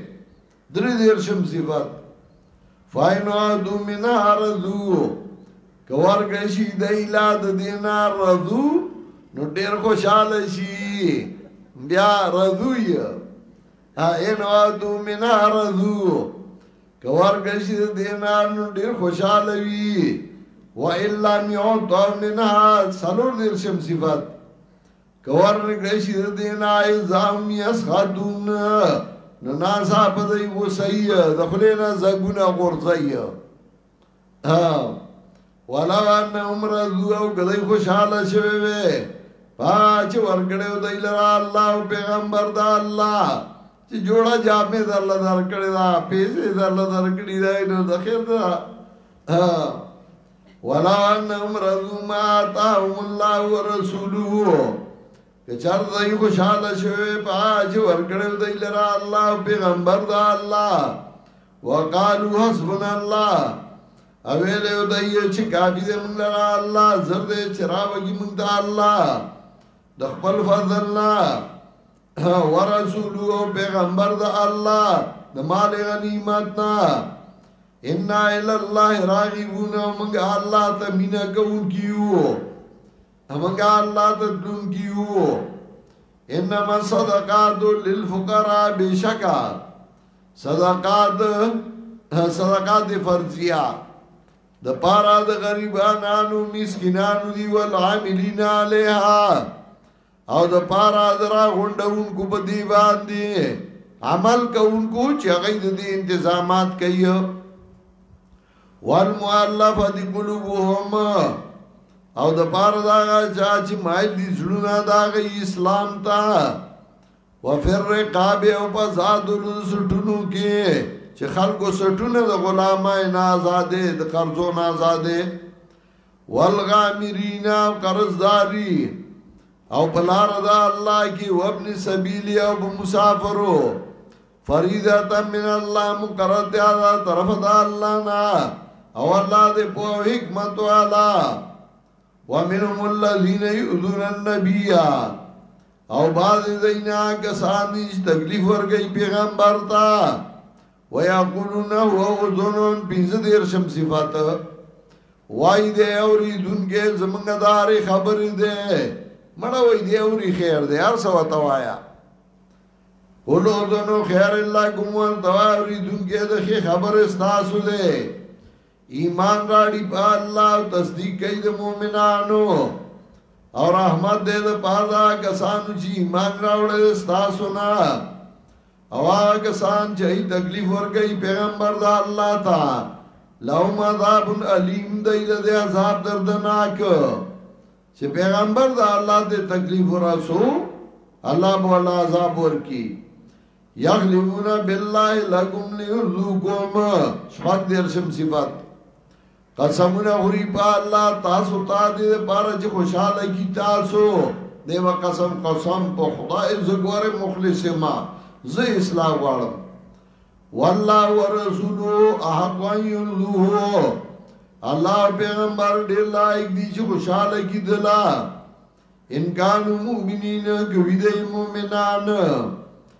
درې دیرشم صفت فاین عدو من عرضو کور گشی د ایلا د دینا رضو نو ډیر خوشاله شي بیا رضو یې ان عدو من عرضو کور گشی د دینا نو ډیر خوشاله وي و الا میو تو منها سلور دیرشم صفت کور کشی د دینا الزام یسخدون نو ناسا په دی غسی د خلینا زګونه غورځي ها ولا ان عمر ذو او کدی خوشاله شوی وي پاچ ورګړیو دی لرا الله او پیغمبر دا الله چې جوړه جامې در لدار کړی دا پیسې در لدار کړی دا نو د خیر دا ولا انهم رضوا ما آتاهم الله ورسوله که چار دای خوشاله شوی په اج ورکړل دی لرا الله پیغمبر دا الله وقالو حسبنا الله او ویل یو دای چې کافی دې موږ لرا الله زر دې چراوږي موږ دا الله د خپل فضل الله ورسول او پیغمبر د الله د مال غنیمت نه انا الى الله راغبون موږ الله ته مینا کوون کیو موږ الله ته دون کیو انما صدقات للفقراء بشکا صدقات صدقات فرضیه د پارا د غریبانو مسکینانو دی ول عاملین علیها او د پارا درا غونډونکو په دی باندې عمل کوونکو چې هغه د دې انتظامات کوي والمؤلفه دی قلوبهم او د پارا دا چې مایل دي زړونه دا غي اسلام ته وفر رقاب او په زادو سټونو کې چې خلکو سټونه د غلامای نه آزادې د قرضو نه آزادې والغامرین او قرضداری او بلار دا الله کی و ابن سبیلی او مسافرو فریضه من الله مقرر دی دا طرف دا الله نا او الله دې په حکمت والا ومنهم الذين يؤذون النبي او بعض دینا کسان دې تکلیف ورګي پیغمبر ته ويقولون هو اذن پنځه دیر شم صفات وای دې اوري دونکو زمنګدار خبرې دې مړه وای دې اوري خیر دې هر څه وتا وایا ولو دونو خیر الله کوم ول دا اوري دونکو د خبرې تاسو دې ایمان راړي په الله تصدیق کوي د مؤمنانو او رحمت دې د پاره کسانو چې ایمان راوړل تاسو نه او هغه کسان چې ای تکلیف ورګي پیغمبر دا الله تا لو مذاب الیم دای د عذاب دردناک چې پیغمبر دا الله دې تکلیف ورسو الله بو الله عذاب ورکی یغلبون بالله لکم لیرزوکم شفاق دیر شم صفات قسمونه خوري په الله تاسو ته دې بار چې خوشاله کی تاسو دې و قسم قسم په خدای زګور مخلص ما زه اسلام غواړم والله ورسولو احق ان يرضوه الله پیغمبر دې لایک دي چې خوشاله کی دلا ان کان مومنین کوي دې مومنان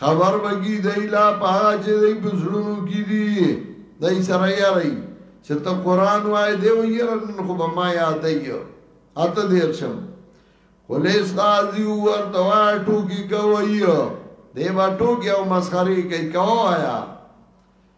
خبر به کی دی لا په هغه چې دی په زړونو کې دی دی سره یاري چې ته قران وای دی و یره نن خو به ما یاد دی اته دې شم خلیص قاضی ورته واټو کی کوي دی با ټوکی او مسخري کوي کوایا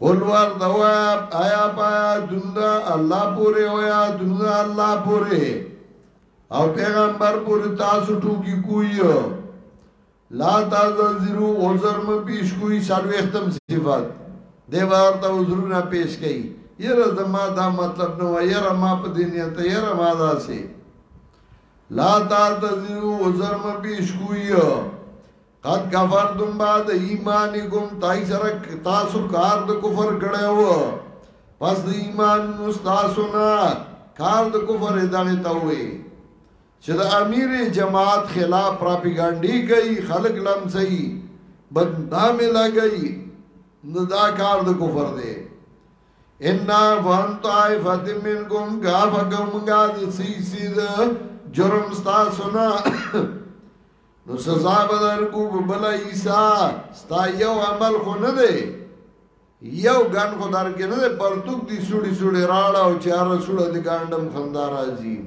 قل ورته وایا آیا پایا دندا الله پورې او یا دندا الله پورې او پیغمبر پورې تاسو ټوکی کوی لا تاسو زیرو عذر م پیش کوی سالو ختم صفات دی ورته عذرونه پیش کوي یره زما دا مطلب نو یره ما په دنیا ته یره ما دا سي لا تاسو زیرو عذر م پیش کوی قد کفرتم بعد ایمانکم تای سره تاسو کار د کفر کړو پس د ایمان مستاسو نه کار د کفر دغه ته وي چې د امیر جماعت خلاف پروپاګاندا کوي خلک لمسي بدنام لګي نو دا کار د کفر دی ان فان طائفه منکم غافقم غاد سیسید جرم تاسو نه نو سزا به درکو په بل عیسی ستا یو عمل خو نه دی یو ګن خو درکې نه دی پرتوک دی سوړي سوړي راړه او چاره سوړه دی ګاندم خندا راځي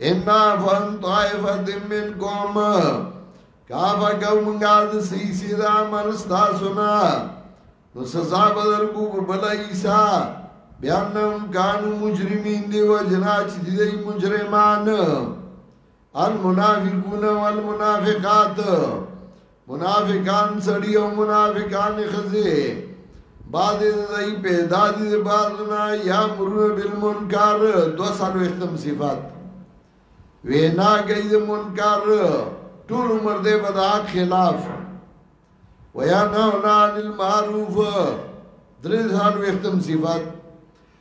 ان فن طائفه من قوم کافا قوم غاز سی سی دا عمل ستا سنا نو سزا به درکو په بل عیسی بیانم کانو مجرمین دی وجنا چې دی مجرمان المنافقون والمنافقات منافقان سړی او منافقان خزه بعد زئی پیدا دي بعضنا یا مرون بالمنکر دو سالو اختم صفات وینا گئی د منکر ټول عمر دې بدا خلاف ویا نه نه المعروف درې سالو اختم صفات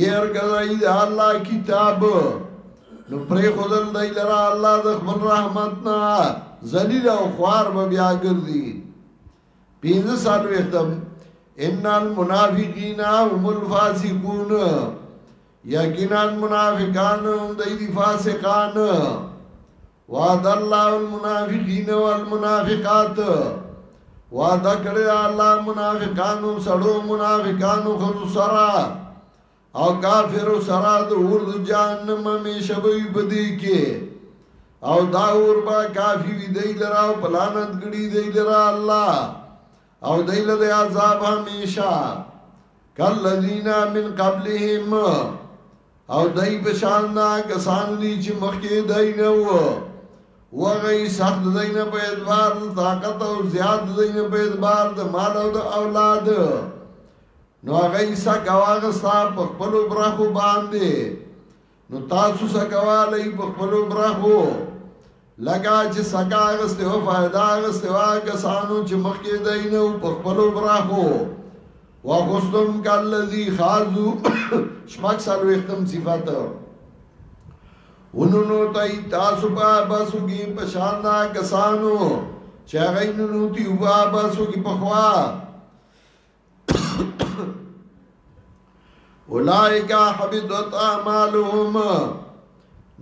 يرګلای د الله کتاب نو پرې خدل دای لرا الله د خپل رحمت نه ذلیل او خوار به بیا ګرځي پینځه سال وختم ان المنافقین هم الفاسقون یقینا منافقان هم دای دی فاسقان وعد الله المنافقین والمنافقات وعد کړی الله منافقانو سړو منافقانو خو سرا او کافر سرا د اور د جهنم می شبوی بدی کې او دا اور با کافی وی دی لرا او پلانت ګړي دی لرا الله او دیل دی عذاب همیشا کل لذین من قبلهم او دای پشان دا کسان دی چې مخکې دای نه و وغی سخت دای نه په ادوار د طاقت او زیاد دای نه په ادوار د مال او د اولاد نو هغه ایسا کواغستا په خپل برخو باندې نو تاسو سکوالی په خپلو برخو لکه چې سکا اغسته او فائدہ اغسته وا کسانو چې مخکې دینو په خپلو برخو وغستم کالذي خازو شمک سالو اختم صفات ونونو تای تاسو په باسو کې پشان دا کسانو چې هغه نونو تی وبا باسو کې پخوا اولائک حبطت اعمالهم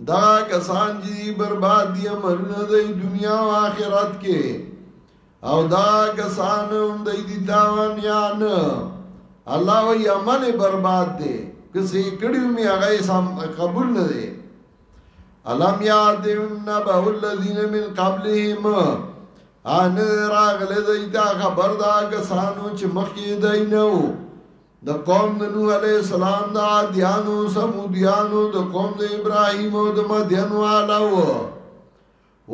دا کسان چې برباد دي عملونه د دنیا او آخرت کې او دا کسان هم د دې تاوانيان الله وي عمل برباد دي کسې کړي مې هغه سم قبول نه دي الم یادهم نبأ الذین من قبلهم ان راغله دایته خبر دا کسانو چې مخکې دای نو د قوم د نوح علی السلام دا دیانو سمودیانو د قوم د ابراهیم او د مدین والو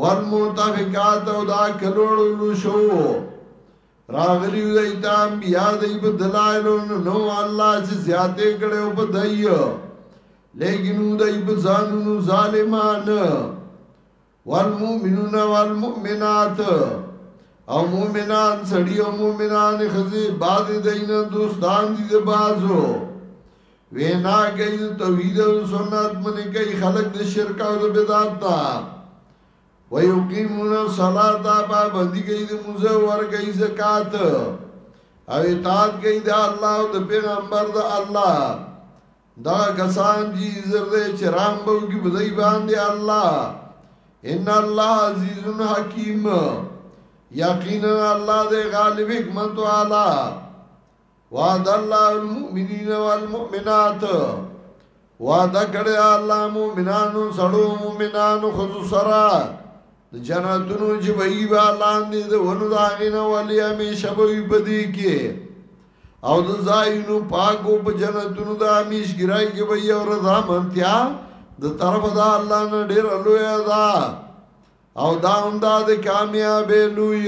والمعتفقات او دا کلوړو لوشو راغلی دی تا بیا دی په دلایل نو الله چې زیاته کړو په دایو لیکن دی په ځانونو ظالمان والمؤمنون والمؤمنات او مؤمنان سړي او مؤمنان خزي بعد دینه دوستان دي د بازو وینا کوي د توحید او سنت باندې کوي خلق د شرک او د بدعت ته ويقيمون الصلاه با باندې کوي د موزه ور کوي زکات او اطاعت کوي د الله او د پیغمبر د الله دا کسان چې زرده چرام بو کې بدای باندې الله ان الله عزیز حکیم یقینا الله دې غالب حکمت والا وعد الله المؤمنین والمؤمنات وعد کړی الله مؤمنانو سړو مؤمنانو خذو سرا جنتونو چې وی با لاندې د ونو داغې نه ولي همیشه به وي بدی کې او د زاینو پاکو په جنتونو د همیش ګرای کې وی او رضا منتیا د طرف دا الله نه ډیر لوی دا او دا هم دا د کامیابې لوی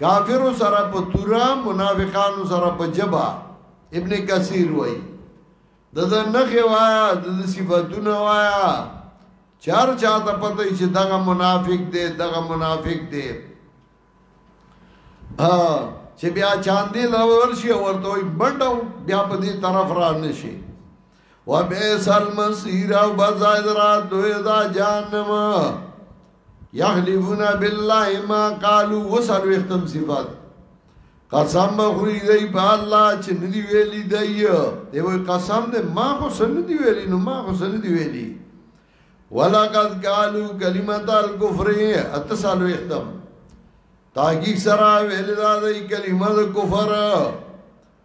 کافرو سره په توره منافقانو سره په جبا ابن کثیر وای د د نخې وایا د د صفاتونه وایا چار چاته پته چې دغه منافق دی دغه منافق دی چې بیا چاندې لور شي ورته وي بندو بیا په دې طرف را نشي و بیس المصیر او بزاید رات دوی دا جانم یحلفون بالله ما قالو وصل وختم صفات قسم بخوری دی پا اللہ چه ندی ویلی دی دیوی قسم دی ما خو سن دی ویلی نو ما خو سن دی ویلی ولقد قالو کلمت الكفر اتسالو اختم تاکیق سرا ویلی دا دی کلمت کفر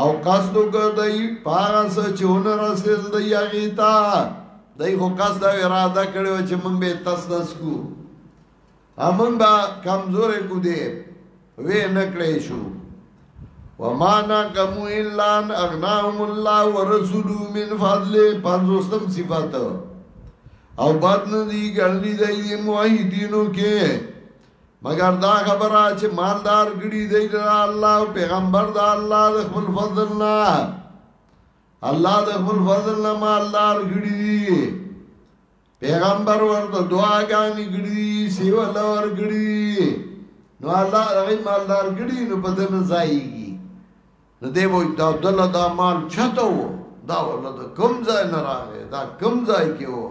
او قصد وکړ دای پاغه څه چې اون رسل دی هغه تا دای خو قصد او اراده کړو چې مونږ به تسنس کو امون با کمزور کو دې وې نکړې شو وما نقمو الا ان اغناهم الله ورسوله من فضل پنځوستم صفات او بعد نه دی ګړنی دی موحدینو کې مگر دا خبره چې مالدار ګړي دی د الله پیغمبر د الله د خپل فضل نه الله د خپل فضل نه مالدار ګړي دی پیغمبر ورته دعاګانې ګړي سیوا لور ګړي نو الله هغه مالدار ګړي نو په دنه ځایږي نو دی وای دا دله دا مال چته وو دا ولا د کم ځای نه راغی دا کم ځای کې وو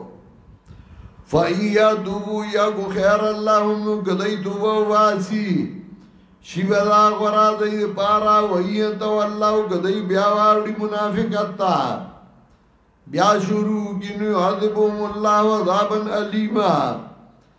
فایا دو یا کو خیر الله نو کدی تو واسی شی بلا غرا دی پارا وای ته والله کدی بیا واړی منافقت تا بیا شروع کینو عذبهم الله عذابا الیما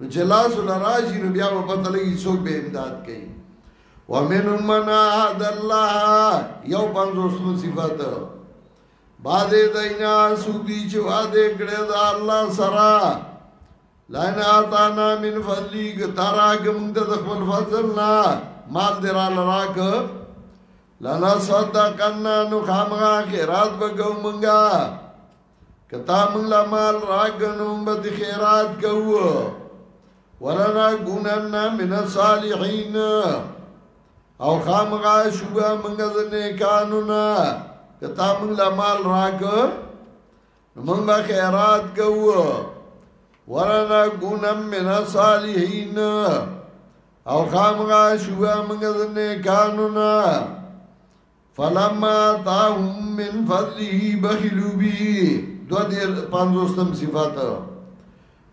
نو چې لاس ولا راشي نو بیا په پته لګي څوک به امداد کوي ومن من عهد الله یو پنځوس نو صفات باندې دینا سودی چې واده کړه دا الله سره لئن آتانا من فضلی ترا کوم د خپل فضل نه مال درا لراک لنا صدقنا نو خامغا خیرات بګو منګا کتا موږ لا مال راګنو به د خیرات کوو ولنا ګوننا من الصالحین او خامغا شوبه موږ زنه قانونا کتا موږ لا مال راګ موږ به خیرات کوو ولنا ګونم من الصالحین او خامغا شوبه موږ زنه قانونا فلما تاهم من فضله بخلو بی دو دیر پانزوستم صفات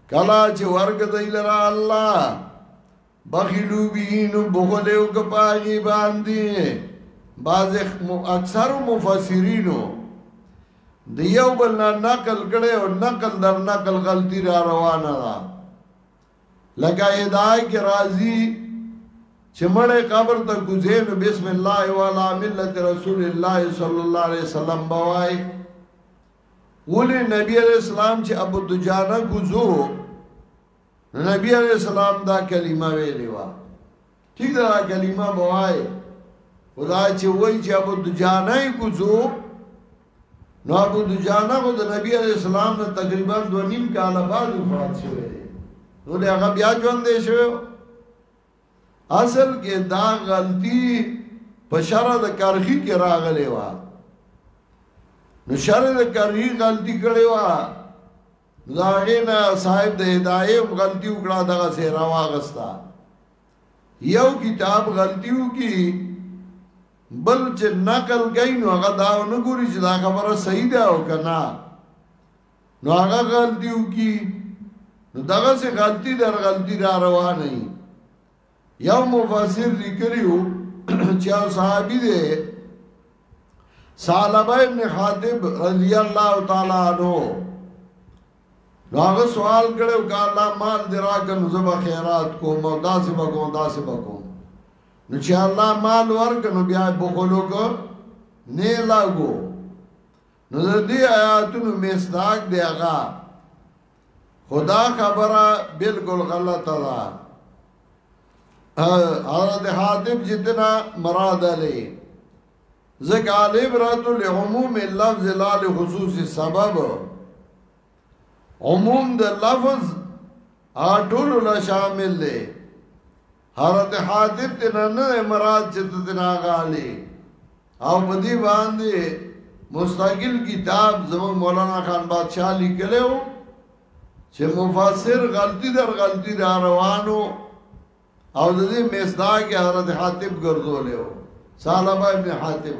کلا چې ورګ دی لرا الله بخلو بی نو بخلیو کپاگی باندی بعض اکثر مفسرینو د یو بل نه نقل کړي او نقل در نقل غلطي را روانه ده لکه هدايه کې راځي چې مړې قبر ته کوزې نو بسم الله والا ملت رسول الله صلی الله علیه وسلم بوای ولی نبی علیہ السلام چې ابو دجانه کوزو نبی علیہ السلام دا کلمه ویلې و ٹھیک دا کلمه بوای خدا چې وای چې ابو دجانه کوزو نو ابو دجانه خو د نبی علی السلام نه تقریبا 2 نیم کال بعد وفات شوه نو له هغه بیا ژوند دی شو اصل کې دا غلطي په شرع د کرخي کې راغلې و نو شرع د کرخي غلطي کړې و لاغینا صاحب د هدايه غلطي وکړه دغه زهرا واغستا یو کتاب غلطي وکي بل چې نقل کوي نو هغه دا نه ګوري چې دا خبره صحیح ده او کنه نو هغه غلطي وکي نو دغه سه غلطي در غلطي را روانه یو مفسر لیکلیو چې صحابي دی سالبه ابن خاطب رضی الله تعالی عنہ هغه سوال کړو کا الله مال درا کن زب خیرات کو مودا سے بکو دا سے بکو نو چې الله مال ورک نو بیا بخلو کو نه لاګو نو د دې آیاتونو مصداق دی هغه خدا خبره بالکل غلطه ده حضرت حاتب جتنا مراد علی ذکر عبرت لعموم اللفظ لا لخصوص سبب عموم د لفظ اټول لا شامل دی حرت حاجب تینا نه مراد چې ته تینا غالي او په دې باندې مستقل کتاب زمو مولانا خان بادشاہ لیکلو چې مفسر غلطی در غلطی را روانو او د دې مصداق حضرت حاتب ګرځولیو سالبا ابن حاتب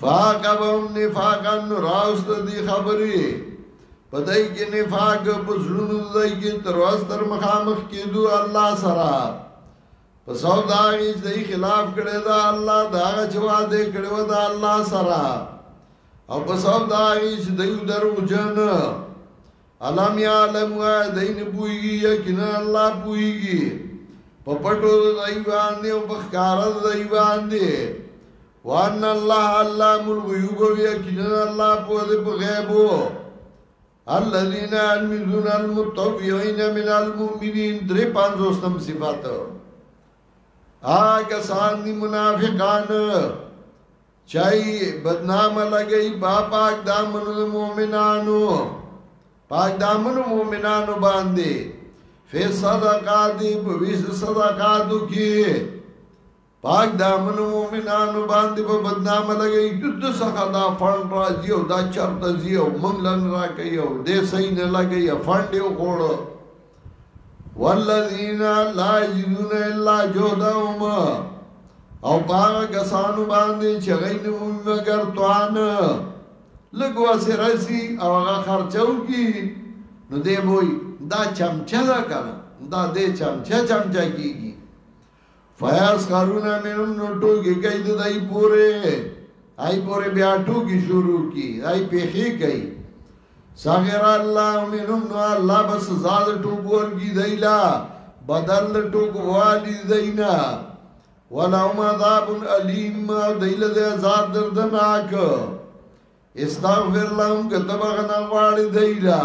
فاقبهم نفاقا راست دی خبری پدای کې نفاق په زړونو دای کې تر واس تر مخامخ کېدو الله سره په سودا یې د خلاف کړه دا الله دا چوا دې کړو دا الله سره او په سودا یې د درو جن الم یعلم و دین پویږي یقینا الله پویږي په پټو د دای باندې او په ښکار د دای باندې وان الله علام الغیوب یقینا الله په دې په غیب الذين يلمزون المتطوعين من المؤمنين درې پنځوستم صفات آګه سان دي منافقان چای بدنام لګی با پاک دامنو دا مومنانو پاک دامنو مومنانو باندې فی صدقاتی بویس صدقاتو کی پاک دامنو مومنانو باندې په بدنام لګی دد څخه دا فند راځي او دا چرته ځي او منګلن راکې او دې صحیح نه لګی فند یو غوړو والذین لا یجدون الا جهدهم او پاغه کسانو باندې چې غین مونږګر توان لګوا سي رسی او هغه خرچو کی نو دی وای دا چمچه دا کنه دا دې چمچه چمچه کیږي فیاض خارونه مې هم نو ټوکې کوي د دای پورې آی پورې بیا ټوکې شروع کی آی پیخې کوي صغیر الله مې هم نو الله بس سزا د ټوکو ورګي دیلا بدل د ټوکو والی دینا ولهم عذاب الیم دیل د عذاب دردناک استغفر لهم کتبغنا غواړي دیلا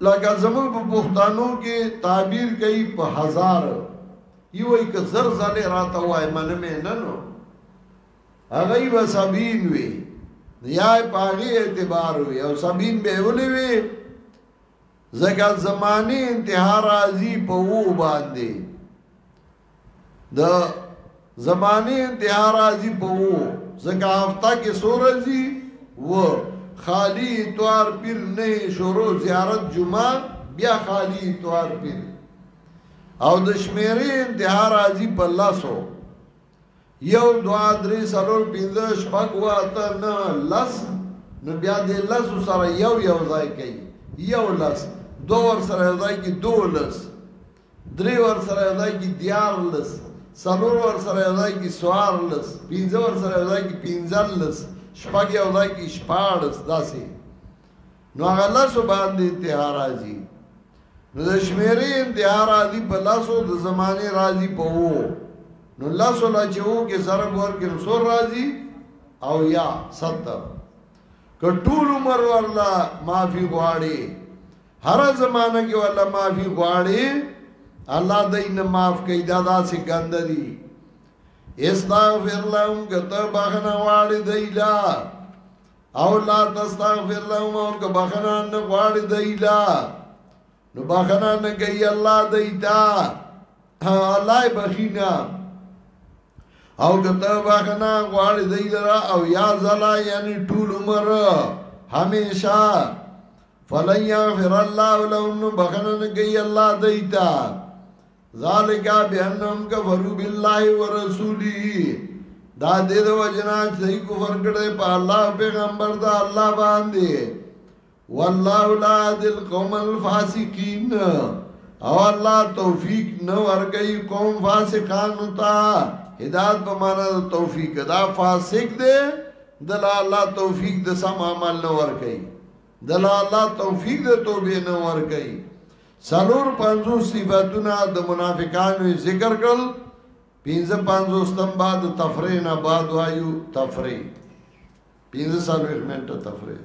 لکه زمون په پښتنو کې تعبیر کوي په هزار یو یک زر زله راته وای منمه نه نو هغه و سبین وی یا پاغي اعتبار وی او سبین به ولې وی زګا زمانه انتها راځي په وو باندې د زمانه انتها راځي په وو زکه هفته کې سورځي و خالی اتوار پیر نه شروع زیارت جمعه بیا خالی اتوار پیر او د شمیرې انتها راځي په لاسو یو دوا درې سلور پنځه شپږ واته نه لس نو بیا دې لس سره یو یو ځای کوي یو لس دو ور سره ځای کې دو لس درې ورسره یو ځای کی دیارلس څلور ورسره یو ځای کی څوارلس پنځه ورسره یو ځای کی پنځلس شپږ یو ځای کی شپاړس داسې نو هغه لاسو باندې انتها راځي نو د شمیرې انتها راځي په لاسو د زمانه راځي په وو نو لاسو لا چې وو کې ضرب ورکې نو سور راځي او یا ستر که ټول عمر ورلا معافي غواړي هر زمانه کې ولا معافي غواړي الله دې نه معاف کوي دا داسې ګند دي استغفر لهم کته بخنه غواړي دی لا او لا تستغفر لهم او که بخنه نه غواړي دی لا نو بخنه نه کوي الله دی تا الله بخینا او کته بخنه غواړي دی لرا او یا زلا یعنی ټول عمر همیشه فلن یغفر الله لهم نو بخنه نه کوي الله دیتا ذالک بانهم کفروا بالله ورسوله دا دې د وجنا چې کفر کړي په الله پیغمبر دا الله باندې والله لا دل قوم الفاسقین او الله توفیق نو ورګي قوم فاسقان تا هدایت په معنا توفیق دا فاسق دې دل الله توفیق د سم عمل نو ورګي دلا الله توفیق دې توبې نه ور کوي سلور پنځو صفاتونه د منافقانو ذکر کړل پنځه پنځو ستم بعد تفریح نه بعد وایو تفریح پنځه سلور منټه تفریح